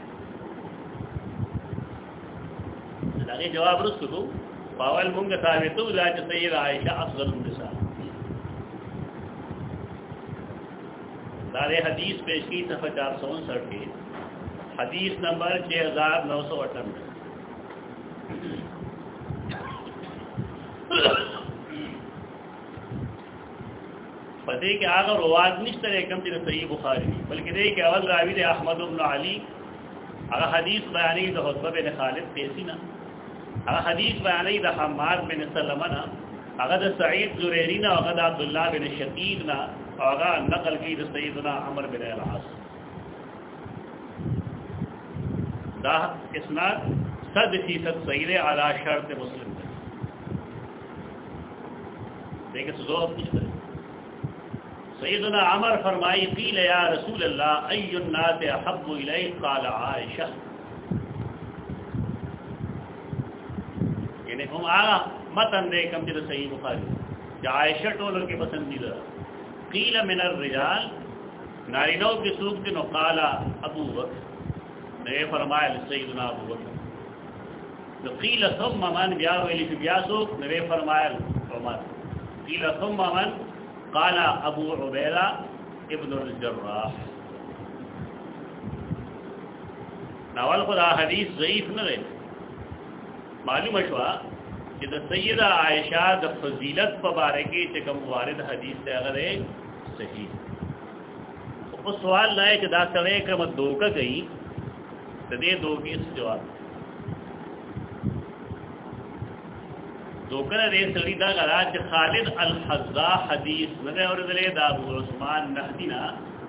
دغه جواب رسولو باول مونږه ثابتو دا چې سید عائشہ افضل النساء دا دې حدیث پیش کی صفحه 469 کې حدیث نمبر 6998 په دې کې هغه رواج نشته کوم چې صحیح بخاری بلکې دې کې اول راوی دی احمد بن علي هغه حدیث بیانې د حسبه بن خالد تیسینا هغه حدیث بیانې د حماد بن سلمہ نه هغه د سعید زریری نه هغه د عبد الله بن شقیق نه هغه نقل کړي د سیدنا عمر بن العاص دا اسناد صد فیصد صحیح دی علی شرط مسلم دی دیکھیں تو زور نشته سیدنا عمر فرمائی قیل یا رسول اللہ ای الناس احب الی قال عائشہ یعنی ہم آغا متن دے کم دل صحیح بخاری جا عائشہ ٹولو کے پسندیدہ قیل من الرجال نارینو کے سوق دنو قال ابو بکر نے فرمایا سیدنا ابو بکر قیل ثم من بیا ویلی بیا سوق نے فرمایا عمر قیل ثم من قال ابو عبيدة ابن الجراح ناول خدا حدیث ضعیف نه دی معلومه شو چې د سیده عائشہ د فضیلت په باره کې چې کوم وارد حدیث دی هغه صحیح او سوال لای چې دا سره کوم دوکه گئی د دې دوکې جواب دوکر دے سڑی دا غلا چ خالد الحزا حدیث نے اور دے دا ابو عثمان نحدینا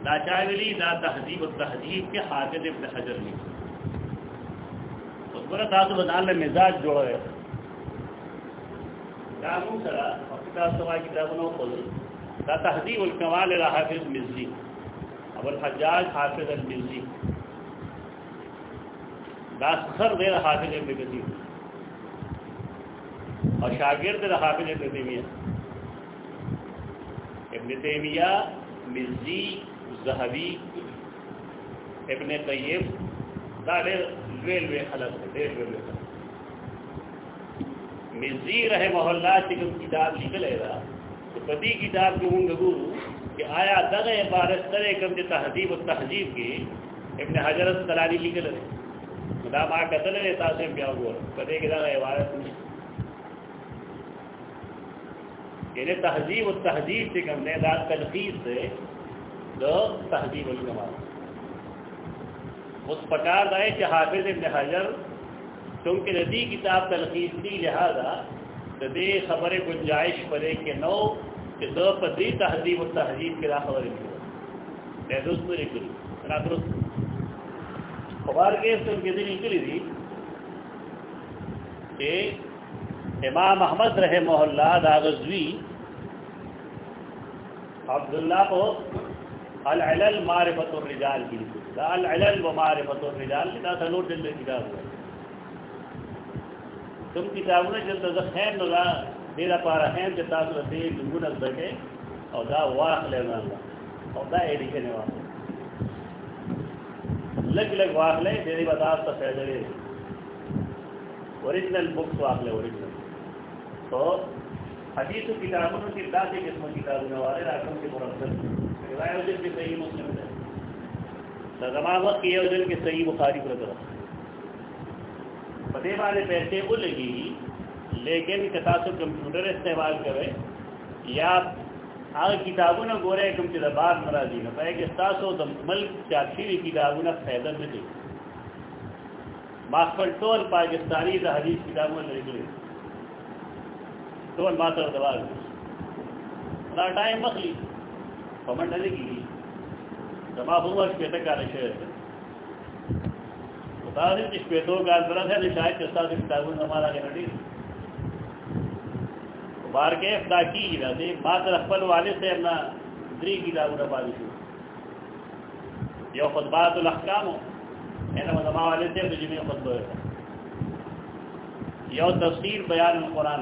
دا دا چاویلی دا تہذیب التہذیب کے حافظ ابن حجر نے اس پر تاسو بدان میں مزاج جوڑے دا مو سرا فقتا سوا کی دا نو کھول دا تہذیب الکمال الہ حافظ مزدی ابو الحجاج حافظ المزدی دا سر دے حافظ ابن کثیر اور شاگرد حافظ ابن تیمیہ ابن تیمیہ مزی زہبی ابن قیم دارے لوے لوے خلق ہے دیر لوے لوے خلق مزی رہ محلہ چکم کتاب لکھ لے رہا تو پتی کتاب کی ہوں گو کہ آیا دغے بارس ترے کم جی تحضیب و تحضیب کی ابن حجر سلالی لکھ لے رہے مدام آ قتل رہے تاسم پیاؤ گو پتے کتاب عبارت نہیں یعنی تہذیب و تہذیب سے کرنے دا تلخیص سے دو تہذیب الجمال اس پکار دائے کہ حافظ ابن حجر تم کے ندی کتاب تلخیص دی لہذا تدے خبر گنجائش پڑے کہ نو کہ دو پدی تہذیب و تہذیب کے دا خبر لکھو میں درست میں لکھ لی درست خبار کے اس تم کے دن لکھ لی تھی کہ امام احمد رہے محلہ داغزوی عبداللہ کو العلل معرفت الرجال کی دا العلل و معرفت الرجال کی دا سنور جلد کتاب ہوئے تم کتابوں نے جلد زخین نگا دیرہ پارا ہیں جتا سلطے جنگون از بکے اور دا واقع لے گا اللہ اور دا ایڈی کے نواز لگ لگ واقع لے دیرہ بتا سفیدرے اوریجنل بکس واقع لے اوریجنل حدیث کتابوں کے داخلے قسم کتابوں والے راتوں کے مرتب روایت کے صحیح مسلم ہے وقت یہ اوجن کے صحیح بخاری پر کرو پتے والے پیسے وہ لگی لیکن کتاب سے کمپیوٹر استعمال کرے یا آگے کتابوں نے گورے کم کے دربار مرا دی نہ پائے کہ ساسو ملک چاچی بھی کتابوں نے پیدا نہ دی باسپر ٹول پاکستانی حدیث کتابوں نے لے گئے ټول ما ته دوار دا ټایم مخلي په منډه لګي زما په وخت کې ته کار شي دا دې چې په تو کار درته نه شاید چې تاسو کتابونه ما راغلي دي بار کې افدا کیږي دا دې ما تر خپل والد صاحب نه درې کتابونه باندې شو یو خطبات الاحکام انا زما والد صاحب د جمعې خطبه یو تفسیر بیان القرآن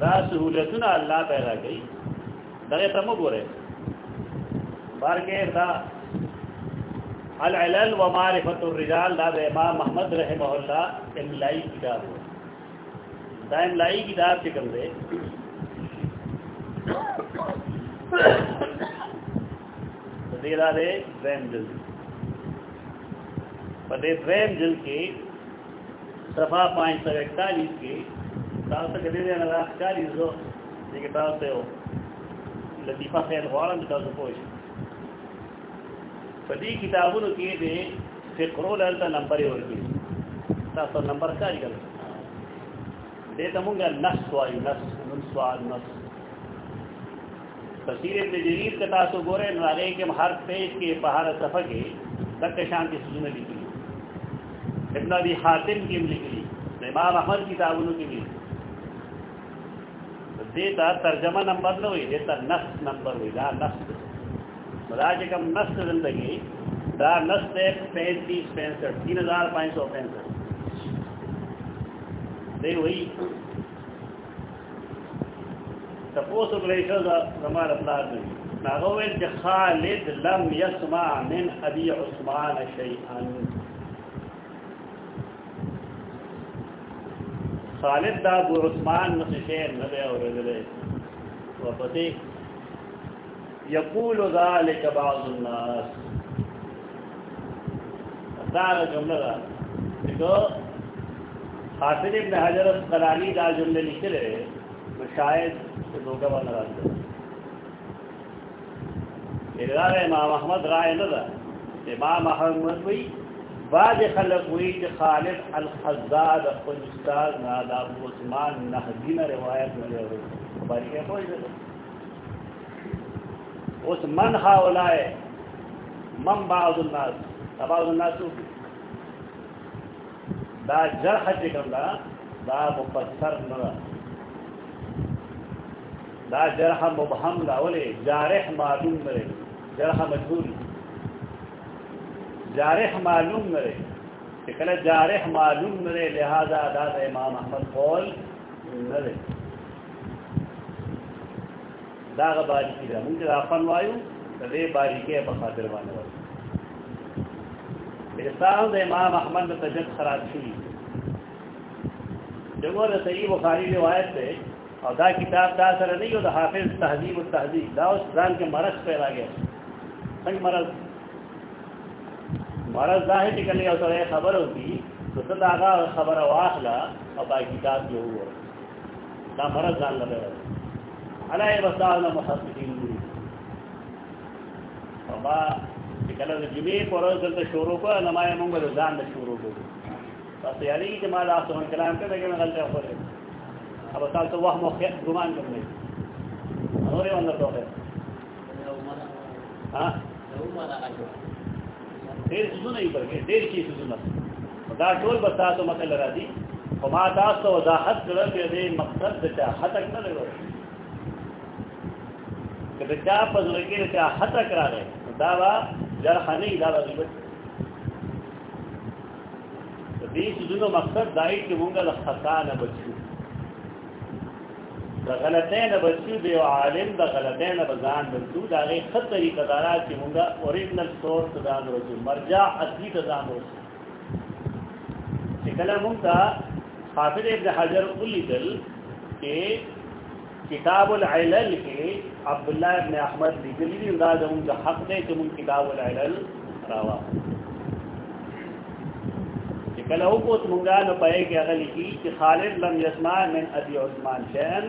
دا سہولتنا اللہ پیدا کری دا غیر تمہ گو رہے بارکیر دا العلل و معرفت الرجال دا بے امام محمد رحمہ اللہ املائی کتاب ہو دا املائی کتاب دار چکم دے دیلا دے درہم جل پدے درہم جل کے صفحہ پائنس اگر اکتالیس کے تاسو ته دې نه راځي زه دې تاسو ته لطیفه خیر غواړم تاسو پوه شئ په دې کتابونو کې دې فقرو لاله نمبر یې ورکړي تاسو نمبر کاری کړئ دې ته مونږه نفس وایو نفس من سوال نفس تفسیر ابن جریر کا تاسو ګوره نو هغه کې هر پیج کې په هر صفحه کې دک شان کې سونه لیکلي ابن ابي حاتم کې لیکلي امام احمد کتابونو کې دیتا ترجمہ نمبر نہ ہوئی دیتا نس نمبر ہوئی دا نس مدعا جی کم نس زندگی دا نس دے پینس تیس پینس تر تین ازار پائنس او پینس تر دے ہوئی تپوس اگلیشہ زمان اپنا دے ناغوین خالد لم یسمع من حبی عثمان شیحان خالد دا ابو عثمان نشیر نه دی اورېدلې وپسې یقول ذلك بعض الناس دا جمله ده چې حافظ ابن حجر اسقلانی دا جمله لیکلې نو شاید دوګه باندې راځي اداره امام احمد رائے نه ده امام احمد وی بعض خلق وی چې خالد الخزاد خپل استاد نه دا عثمان نهدی نه روایت لري بلکې کوئی اوس من هاولای من بعض الناس بعض الناس دا جرح چې کوم دا دا مفسر نه دا جرح مبهم دا ولې جارح معلوم نه جرح مجهول جارح معلوم نه دی کله جارح معلوم نه دی لہذا دا د امام احمد قول نه دی دا غباری کی دا موږ دا فن وایو د دې باریکه په خاطر باندې وایو ارسال د امام احمد د تجد خراب شوی دغه د صحیح بخاری روایت ده او دا کتاب دا سره نه یو د حافظ تهذیب التهذیب دا اوس ځان کې مرض پیدا کېږي څنګه مرض مرز دا ہے چې کله یو سره خبر وتی نو ته دا خبره واخلا او باقي دا یو ور دا مرز ځان لګره علای بسال محدثین او با چې کله د جمعې پر ورځ دلته شروع په نمای موږ ځان د شروع کوو بس یعنی چې ما لا تاسو کلام ته دغه غلطه خوره اب تاسو وهم او ګمان کوئ نورې وندر ته ها ډېر څه نه بلکې ډېر شي څه دا ټول به تاسو مکل را دي خو ما تاسو وضاحت کړل چې دې مقصد د چا حتک نه لګو کله چا په زړه کې چا حتک راغی دا وا جرح نه دا غیبت دې څه مقصد دای چې مونږه د خطا نه بچو د غلطین بچو دی او عالم د غلطین بزان بچو دا غي خطرې قدارا چې موږ اوریجنل سورس ته ځان ورسو مرجع اصلي ته ځان ورسو چې کله موږ حافظ ابن حجر ولیدل کې کتاب العلل کې عبد الله ابن احمد لیکلي دی دا زموږ حق دی چې موږ کتاب العلل راوا کله وو کو څنګه نو پېږه غلي کې چې خالد لم يسمع من ابي عثمان شان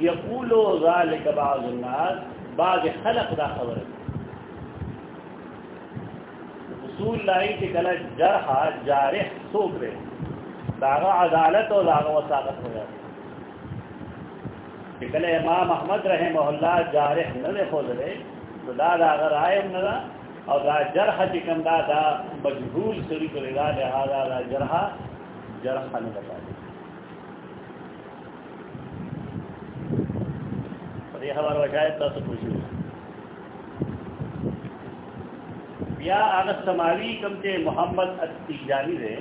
یقولو ذالک بعض الناس بعض خلق دا خبر اصول لائی کہ کلا جرحا جارح سوک رہے داغا عدالت اور داغا وساقت ہو جاتے کہ کل امام احمد رہے محلہ جارح نہ خود رہے تو دا داغا رائے ام ندا اور دا جرحا چکم دا دا مجھول سری کو رہا لہذا دا جرحا جرحا نہ بتائے دې خبر وشاید تاسو پوښیږئ بیا هغه سماوی کوم چې محمد اتیجانی دی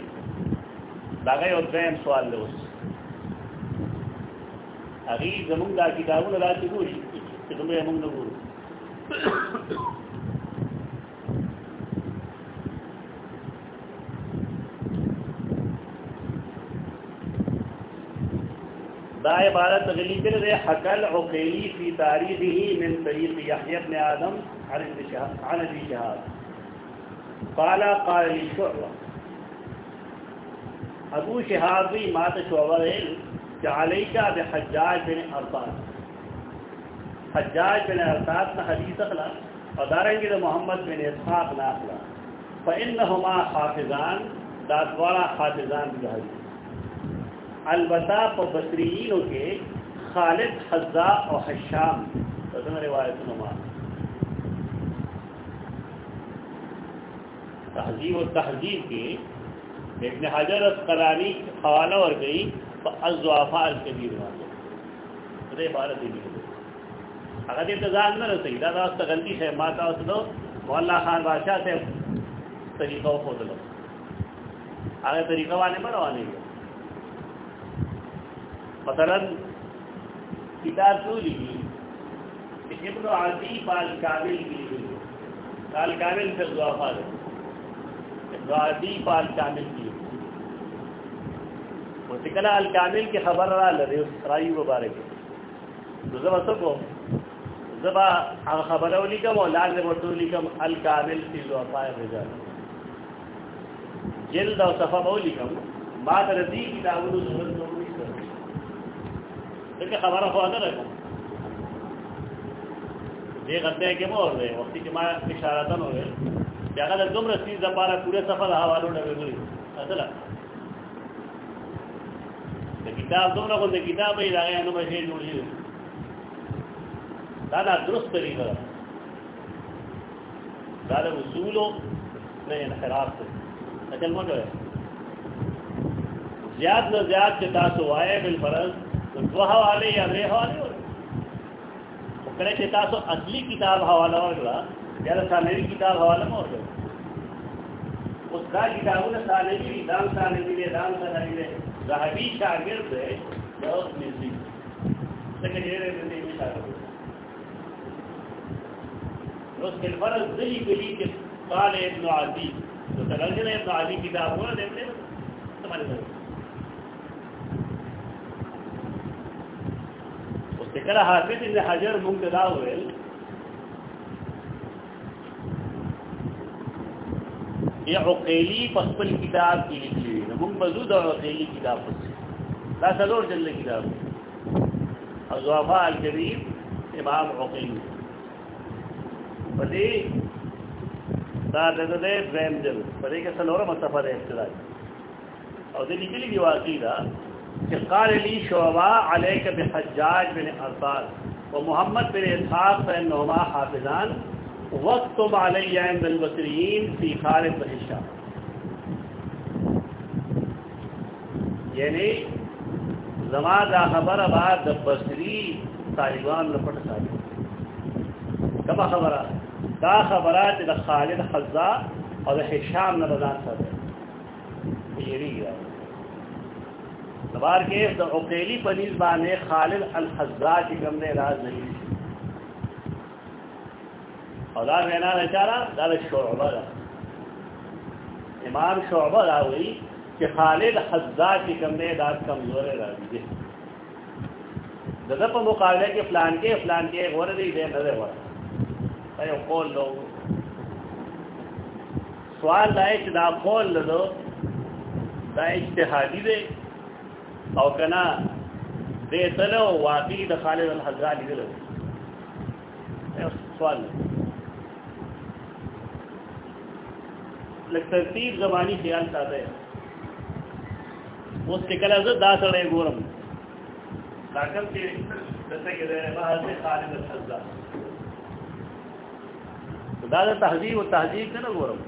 داغه یو دریم سوال له اوس هغه زمونږ دا کتابونه راځي ګوري چې موږ یې موږ نه ګورو دا عبارت تغلی پر دے حقل عقیلی فی تاریخی من طریق یحیی ابن آدم عن ابی شہاد قالا قال لی شعبہ ابو شہاد بھی مات شعبہ دے جعلیکا بے حجاج بن ارطاد حجاج بن ارطاد نا حدیث اخلا ودارنگی دے محمد بن اصحاب نا اخلا فإنهما حافظان دادوارا حافظان بھی حدیث البتہ بصریینوں کے خالد حزا اور حشام بدن روایت نما تہذیب و تہذیب کے ابن حجر کرانی حوالہ اور گئی الضوافا القبیر ارے بارہ دینی اگر انتظار نہ رسائی دادا اس کا غلطی ہے ماتا اس لو مولا خان بادشاہ سے طریقہ کھود لو اگر طریقہ والے پر آنے گئے مثلا کتاب کیوں لکھی ابن عظیب الکامل کی لکھی الکامل سے ضعفا ہے ابن عظیب الکامل کی وہ تکلا الکامل کی خبر را لدے اسرائی مبارک زبا سکو زبا خبر اولی کم و لازم اولی کم الکامل کی ضعفا رجال جلد او صفحہ اولی کم ما ترزی کتابونو سنت نوری دغه خبره خو نه راځي دې غته کې مور دی وخت کې ما اشاره ته نو دی هغه د دومره سیز د بارا پوره سفر حوالو نه ویلي اصل د کتاب دومره غو د کتاب یې راغی نو مشه جوړ شي دا دا درست طریقه ده دا د اصولو نه انحراف دی اصل مونږ زیاد نه زیاد چې تاسو وایې بل فرض دوہ حوالے یا لے حوالے ہو کرے چھتا سو اصلی کتاب حوالہ ہو یا سانیوی کتاب حوالہ ہو گلا اس کا کتاب ہے دام سانیوی لے دام سانیوی لے زہبی شاگرد ہے یا اس میں سی سکر جیرے میں نے بھی شاگرد ہے اس کلی کے قال ابن عزیز تو تلنجل ابن عزیز کتاب ہونا دیکھنے سمجھ چې کله حافظ ابن حجر موږ دا ویل یا عقیلی په خپل کتاب کې لیکلي نو موږ بزو د عقیلی کتاب پس دا څلور جلد کتاب ازوافا الکریم امام عقیلی په دې دا د دې دریم جلد په دې کې څلورمه صفحه ده ابتدا او دې لیکلي دی واقعي دا کہ قال علی شعبہ علیہ بحجاج بن ارساد و محمد بن اصحاب بن نعما حافظان وقت تم علیہ بن بسرین فی بن شاہ یعنی زما دا خبر ابا د بسری طالبان لپٹ ساری کبا خبر دا خبرہ د خالد حزا اور حشام نبدان ساری یہ یعنی نہیں گیا بار کې د عقیلی پنیز باندې خالد الحزا چې کوم نه راز نه او دا وینا نه چارا دا شعبہ دا امام شعبہ دا وی چې خالد حزا چې کوم نه دا کمزور راځي دي دغه په مقابله کې پلان کې پلان کې غوړې دی نه دی وره ایو قول لو سوال لای چې دا قول لو دا اجتهادي دی او کنا دې تلو واقعي د خالد الحجاج لیدلو سوال لکه ترتیب زمانی خیال ساته اوس کې کله زه دا سره ګورم راکم کې دته کې ده ما حضرت خالد الحجاج دا د تهذیب او تهذیب نه ګورم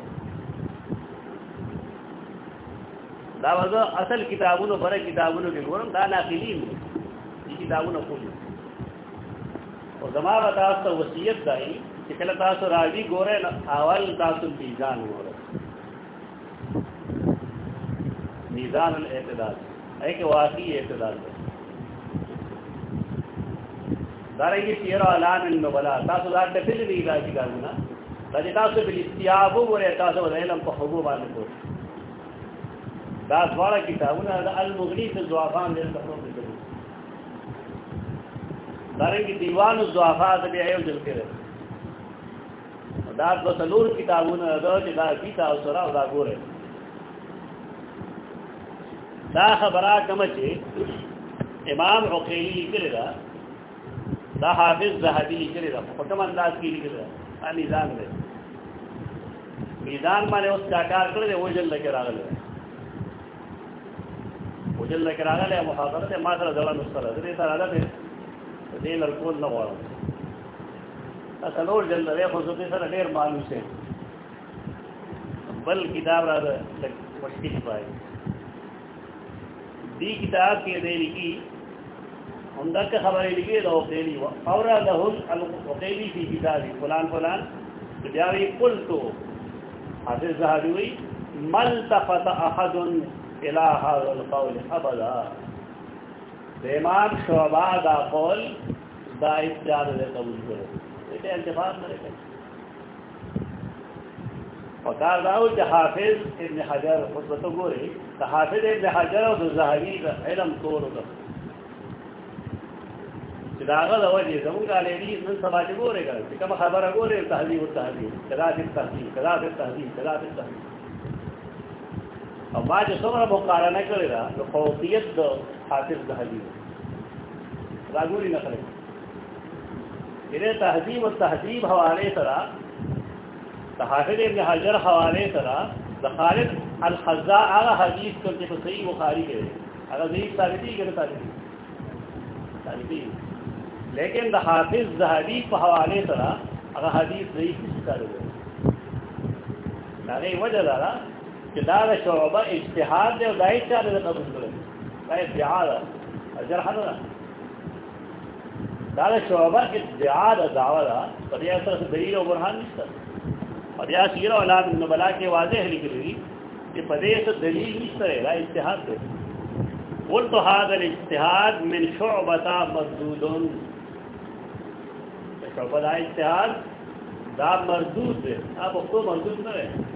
دا وزه اصل کتابونو پر کتابونو کې ګورم دا ناقلین دي کتابونو خو او زما به تاسو وصیت دای چې کله تاسو راځي ګوره اول تاسو میزان ګوره میزان الاعتدال ایک واقعي اعتدال ده دارنګه سیر اعلان النبلا تاسو دا ټپل دی دا چې ګورنه دا تاسو بل استیاب وره تاسو د علم په حبوب باندې کوئ دا ځواره کتابونه د المغنی فی الضعفان د تخرج کړو دارنګ دیوان الضعفاء د ایو د کړه دا د تلور کتابونه دا چې دا کیتا او سره دا ګوره دا خبره کوم چې امام عقیلی کړی دا دا حافظ زهبی کړی دا په کوم انداز کې لیکل دا نظام دی میدان باندې اوس دا کار کړی دی وجل لګ راغلی جلد کې راغلی محاضره دی ما سره ځړه نسخه ده دې سره عادت دې لرکول نه غواړم اصل اور جلد دی خو دې سره ډېر مانوس دی بل کتاب را ده مشکل پای دې کتاب کې دې لکی همدا که خبرې لګي دا او دې لی او را لهم القیلی فی کتاب فلان فلان بیا وی قلت حافظ زهدوی ملتفت احد الى هذا القول ابدا امام شعبہ دا قول دا اختیار دے قبول کرو یہ انتفاق نہ رکھے فکار داو چې حافظ ابن حجر خطبته ګوري ته حافظ ابن حجر او زهري علم تور وکړ چې داغه د وجه زموږ علی نن سبا دې ګوري کړه چې کوم خبره ګوري تهذیب تهذیب کذا دې تهذیب کذا دې تهذیب کذا دې تهذیب او ما چې څومره مقارنه کړې ده د قوتیت د حافظ ذهبي راګوري نه کړې دې تهذیب او تهذیب حواله سره تحافظ ابن حجر حواله سره د خالد الخزاع هغه حدیث کوم چې صحیح بخاری کې هغه ضعیف ثابتي کې ثابتي ثابتي لیکن د حافظ ذهبي په حواله سره هغه حدیث ضعیف ښکاري دا نه وجه ده چې دا د شعبه اجتهاد دی او دا هیڅ چاره نه قبول کړي دا ادعا ده اجر حدا دا د شعبه ادعا ده دعوا ده په دې اساس دلیل او برهان نشته او یا سیر او علام النبلا کې واضح لیکلي چې په دې اساس دلیل نشته دا اجتهاد دی قلت هذا الاجتهاد من شعبة مردود شعبة دا اجتهاد دا مردود دی دا پښتو مردود نه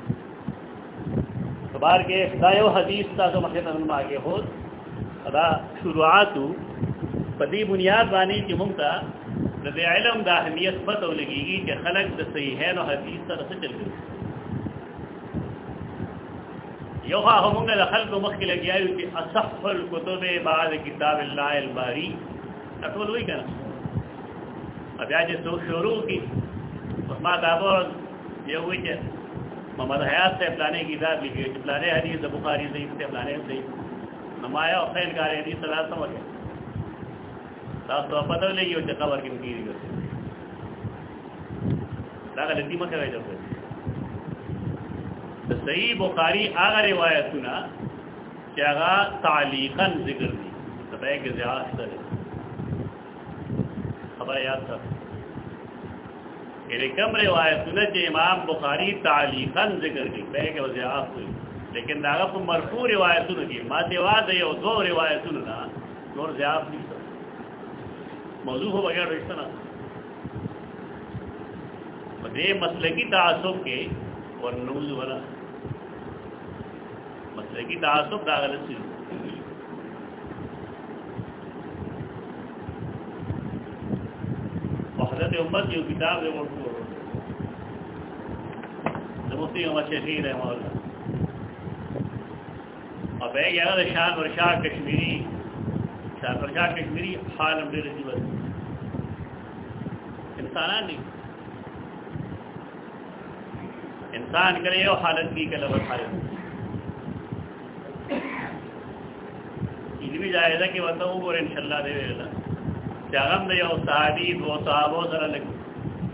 بار کې دا یو حدیث تاسو مخې ته ماګه هو دا شروعات په دې بنیاد باندې چې موږ ته د علم د اهمیت پته ولګيږي چې خلک د صحیحین او حدیث سره څه چلوي یو هغه موږ له خلکو مخکې لګیایو چې اصح الكتب بعد کتاب الله الباری ټول وی کړه بیا چې شروع کی اوس ما دا وایي یو ویته محمد حیات سے فلانے کی کتاب لکھی ہے فلانے حدیث بخاری ضعیف سے فلانے ضعیف نمایا او خیل کار حدیث سلا سمجھ تاسو په پدې لګي او چې خبر کې کیږي دا غلطي مکه راځي صحیح بخاری هغه روایتونه چې هغه تعلیقا ذکر دي دا به کې زیات خبره یاد ساتئ یعنی کم روایت سنے کہ جی امام بخاری تعلیقا ذکر کی پہلے کہ بس آپ سوئے لیکن دا اگر مرفوع روایت سنے کی ما دیواز ہے یا دو روایت سنے نا نور سے آپ نہیں سنے موضوع ہو بگر رشتا نا مدے مسئلے کی تعصب کے اور نوز ہونا مسئلے کی تعصب دا غلط سنے حضرت امت جو کتاب دے وہ ٹور مفتی محمد شفیع رحمہ اللہ اور بے گیا شان ورشا کشمیری اور ورشا کشمیری حال امر رسی جی بس انسان نہیں انسان کرے اور حالت کی کل اور حالت یہ بھی جائے گا کہ وہ تو وہ بولے دے دے اللہ چې هغه د یو صحابي او صحابو سره لګ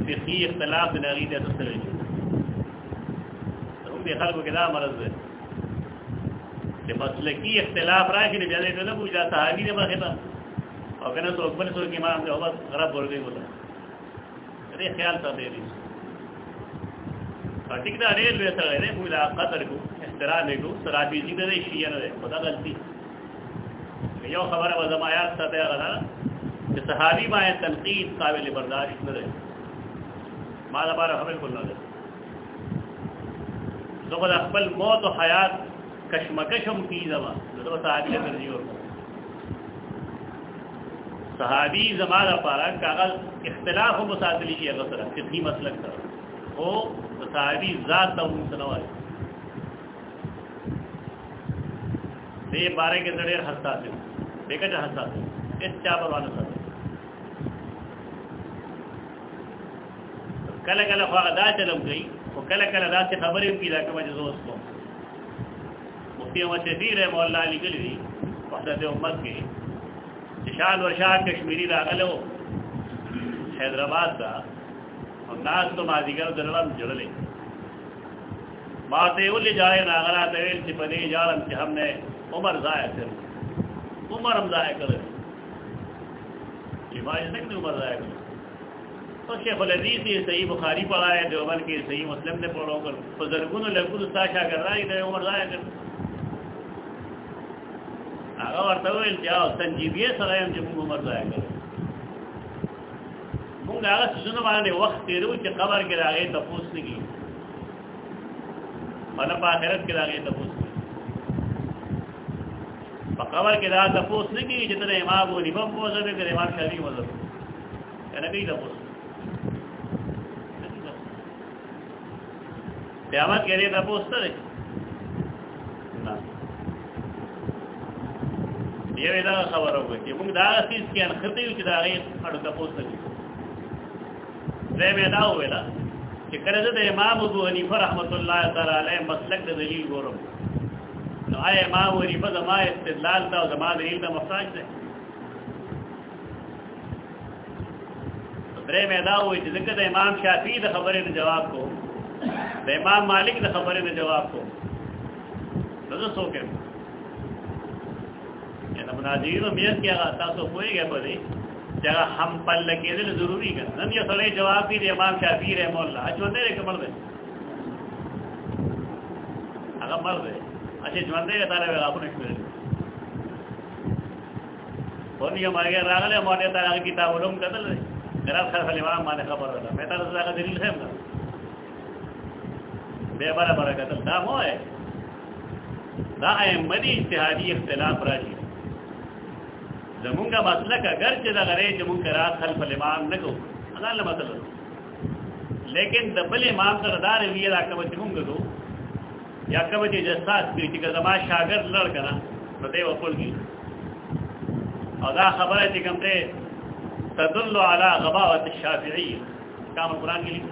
فقهي اختلاف د نړۍ د تسلل دي هم به خلکو کې دا مرز ده چې مسلکی اختلاف راځي بیا دې نه بوجا صحابي نه مخه تا او کنه څوک باندې څوک امام دی او بس غرب ورګي وته دې خیال ته دی ټیک دا ډېر لوی سره دی موږ لا قدر کو احترام کو سرابي دې نه شي نه خدا غلطي یو خبره وزما یاد ساته غلا کہ صحابی بائیں تنقید قابل برداشت نہ رہے مالا بارہ ہمیں کھلنا دے تو بل اقبل موت و حیات کشمکشم کی زما تو صحابی نے ترجیح اور صحابی زمانہ پارا کاغذ اختلاف و مسادلی کی غسرہ کتنی مسلک تھا وہ صحابی ذات تھا ان سنوائے بارے کے ذریعے ہنستا تھے دیکھا جا ہنستا تھے اس چاہ پر والا ساتھ کله کله خو هغه دا چلم کوي او کله کله داسې خبرې کوي لکه ما چې زه اوس کوم مفتي احمد شفیع رحمه الله لیکلي دي وحدت امت کې چې شال ورشاه کشمیري راغلی و حیدرآباد ته او ناست و مازدیګر درلم جوړلی ما ته یې ولې جای راغله ته ویل چې په دې جاړم چې هم نه عمر ضایع کړو عمر هم ضایع کړو چې ما یې څنګه عمر ضایع کړو तो शेख लजीज ने सही बुखारी पढ़ा है देवबंद के सही मुस्लिम ने पढ़ा होकर तो जरगुन लगुन साशा कर रहा है उम्र रहा है هغه ورته ویل چې او سنجیبیه سره هم چې موږ عمر ځای کړو موږ هغه سونه باندې وخت تیرو چې خبر کې راغی ته پوس نه کی مله په آخرت کې راغی ته پوس په خبر کې راغی ته پوس نه کی چې ته امام ونی په موزه کې امام شریف مزه کنه به ته پوس قیامت کې دې تاسو ستړي یو دا خبره وکړه چې موږ دا سیس کې ان خته یو چې دا غي اړو تاسو ته زمې دا ویلا چې کله زه د امام ابو حنیفه رحمۃ اللہ تعالی علیہ مسلک د دلیل ګورم نو آیا امام ابو حنیفه زما استدلال دا او زما دلیل دا محتاج دی درې مې دا وایي چې ځکه د امام شافعي د خبرې جواب کو د امام مالک د خبرې نه جواب کو زه څه کوم دا مناجیرو میت کې هغه تاسو کویږئ په دې چې هم پل لګېدل ضروری کړه نن یو سړی جواب دی امام شافعي رحم الله چوندې لري کمر دی هغه مر دی اچھا ژوندې دا لري هغه نه کړی په یو ماګه راغله مونږ ته هغه کتاب ولوم کتل دی غیر خلف الامام باندې خبر ده مې تاسو هغه دلیل هم ده به بره بره کتل دا مو دا ائمه دي اجتهادي اختلاف راځي زمونږه مسلک اگر چې د غریب چې مونږ را خلف الامام نه کو انا له مطلب لیکن د بل امام سردار وی را کوم چې مونږ کو یا کوم چې جساس دی چې زما شاګرد لړ کړه نو دی وکړي او دا خبره چې کوم ته تدل على غباوه الشافعيه کام قران کې لیکل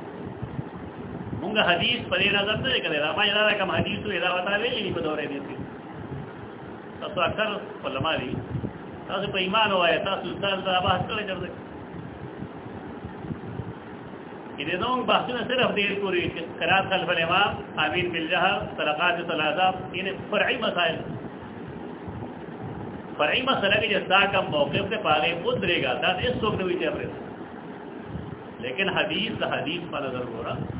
مونگا حدیث پر نظر دے کرے رہا ماں یہ کم حدیث ہوئے رہا تھا ویلی نہیں پدورے دے کے تو اکر پر لما دی تاسو پر ایمان ہوئے تاسو اتاز دا بحث کرے جب دکھ کہ دے دوں صرف دیر کو رہی خلف الامام آمین مل جہا طلقات سلاثہ یعنی فرعی مسائل فرعی مسائل کی جزا کا موقف سے پاگے خود درے گا تاس اس سوکنوی چیز پر لیکن حدیث حدیث پر نظر ہو رہا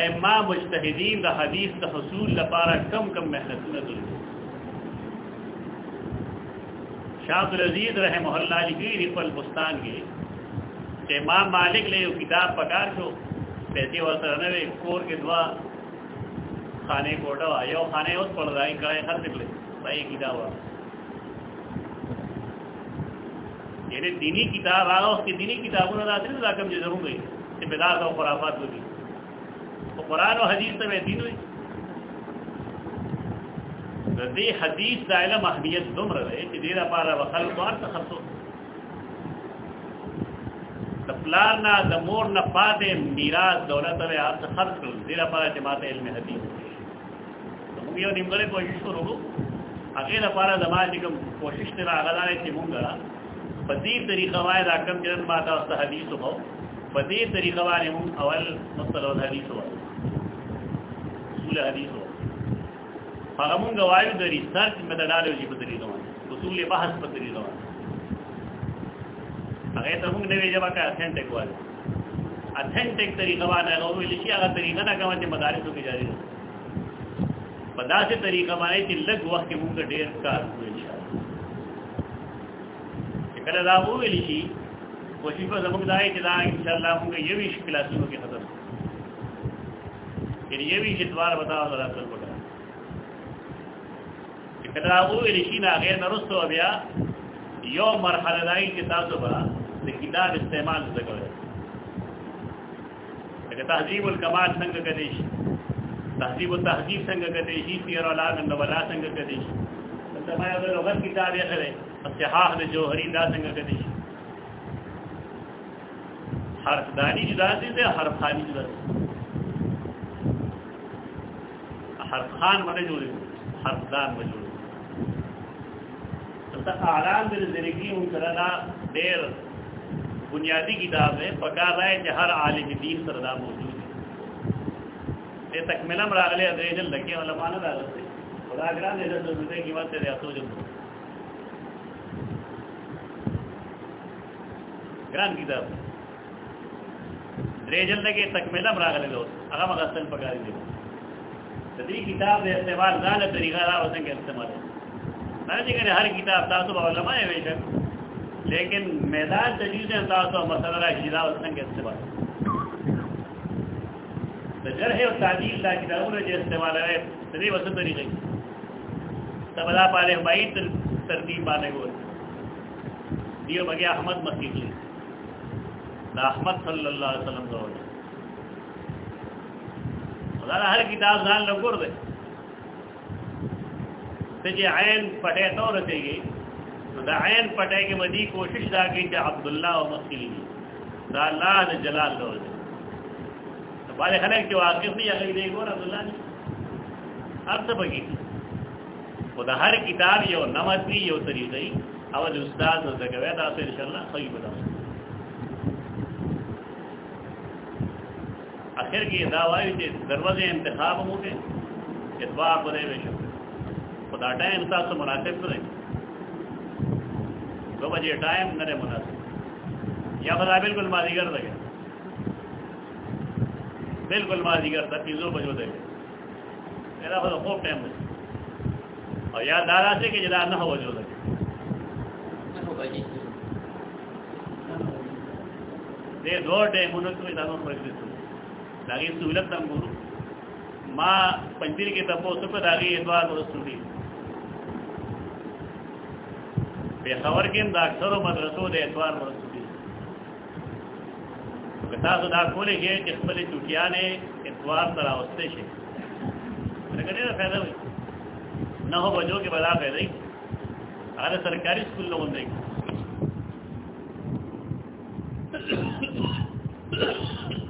ائمه مجتهدین د حدیث د حصول لپاره کم کم مهنتونه درلودل شاذ العزیز رحمه الله لګی خپل بستان کې چې امام مالک له یو کتاب پکار شو پیسې ورته نه کور کې دوا خانه کوټه یو خانه اوس پر راي کړه هر څه پای کتاب یعنی دینی کتاب هغه اوس کې دینی کتابونه راځي راکم چې ضروري چې بدعت او خرافات ودی په قران او حديث ته دي نو د دې حدیث د علم اهمیت دومره دی چې دې لپاره وخل بار ته خرڅو د پلان نه د مور نه پاتې میراث دولت به هر څه خرڅ کړو دې لپاره چې ماته علم حدیث موږ یو نیمګړی کوشش وکړو هغه لپاره د ما چې کوم کوشش تر هغه لاره چې موږ په دې طریقه وای راکم جن ما تاسو حدیث وو په دې طریقه باندې موږ اول مصطلح حدیث وو اصول حدیثو هغه مونږ وایو د ریسرچ میتھډالوژي په دلیل باندې اصول بحث په دلیل باندې هغه ته مونږ نوې جواب کا اثنټیک وایو اثنټیک طریقه باندې هغه ویل شي هغه طریقه نه کوم چې مدارسو کې جاری ده په داسې طریقه باندې چې لږ وخت کې مونږ ډېر کار وکړو کله دا ویل شي وظیفه زموږ دای چې دا ان شاء الله مونږ یو ویش کلاسونو کې ختم یعنی یوی چې دوار بتاو زرا سر وکړه کدا وو لشي نه غیر نرستو بیا یو مرحله دای چې تاسو به د کتاب استعمال وکړئ لکه تهذیب الکمال څنګه کړئ شي تهذیب التهذیب څنګه کړئ شي پیر العالم نولا څنګه کړئ شي تمه یو لغت کتاب یې کړئ صحاح د جوهری دا څنګه کړئ شي حرف دانی جدا دي حرف خانی جدا دي ہر خان میں نے جوڑے ہر دان میں جوڑے اعلان میری زندگی ان کرنا دیر بنیادی کتاب ہے پکا رہا ہے کہ ہر عالم دین سردا موجود ہے یہ تکمیل راگلے ادریجن لگے والا مانا راگت ہے خدا گرام نے جب دوسرے کی بات تیرے ہاتھوں جب گرام کتاب ریجن لگے تکمیل راگلے دوست اگر مغسل پکا دیجیے تدی کتاب دے استعمال دا نہ طریقہ دا ہوندا کہ استعمال ہر جگہ نے ہر کتاب تاسو تو علماء ہے بے لیکن میدان تجویز ہے تا تو مسئلہ ہے کہ علاوہ سنگ استعمال تے جرح و تعدیل دا کہ دا انہاں استعمال ہے تدی وسط طریقہ ہے تے بڑا پالے بھائی ترتی پالے گو دیو بگیا احمد مسیح دا احمد صلی اللہ علیہ وسلم دا ہوندا دا هر کتاب ځان له ګور دی ته چې عین پټه ته ورته دا عین پټه کې مدي کوشش دا کوي چې عبد الله او مخیل دا الله د جلال له وجه باندې خلک چې واقف دي هغه دې ګور عبد الله هر څه پکې خو دا هر کتاب یو نمتی یو طریقې او د استاد نو زګوي دا څه ان شاء الله صحیح بدل اخر کی دا وایو چې دروازه انتخاب مو کې اتباع بده وي شو په دا ټایم تاسو مناسب نه دو بجے ٹائم نرے مناسب یا بتا بالکل مازیگر لگے بالکل مازیگر تھا پیزوں بجو دے میرا بس خوب ٹائم بجے اور یاد دارا سے کہ جدا نہ جو لگے دے دو ٹائم انہوں کو جانور مجھے داغه سہولت تم ګورو ما پنځیر کې تاسو په داغه ادوار ورسول دي په خبر کې د اکثرو مدرسو د ادوار ورسول دي که تاسو دا کولې کې چې خپل چټیانې ادوار تر اوسته شي څنګه نه فائدہ وي نه هو بجو کې بلا پیدا وي هغه سرکاري سکول نه ونده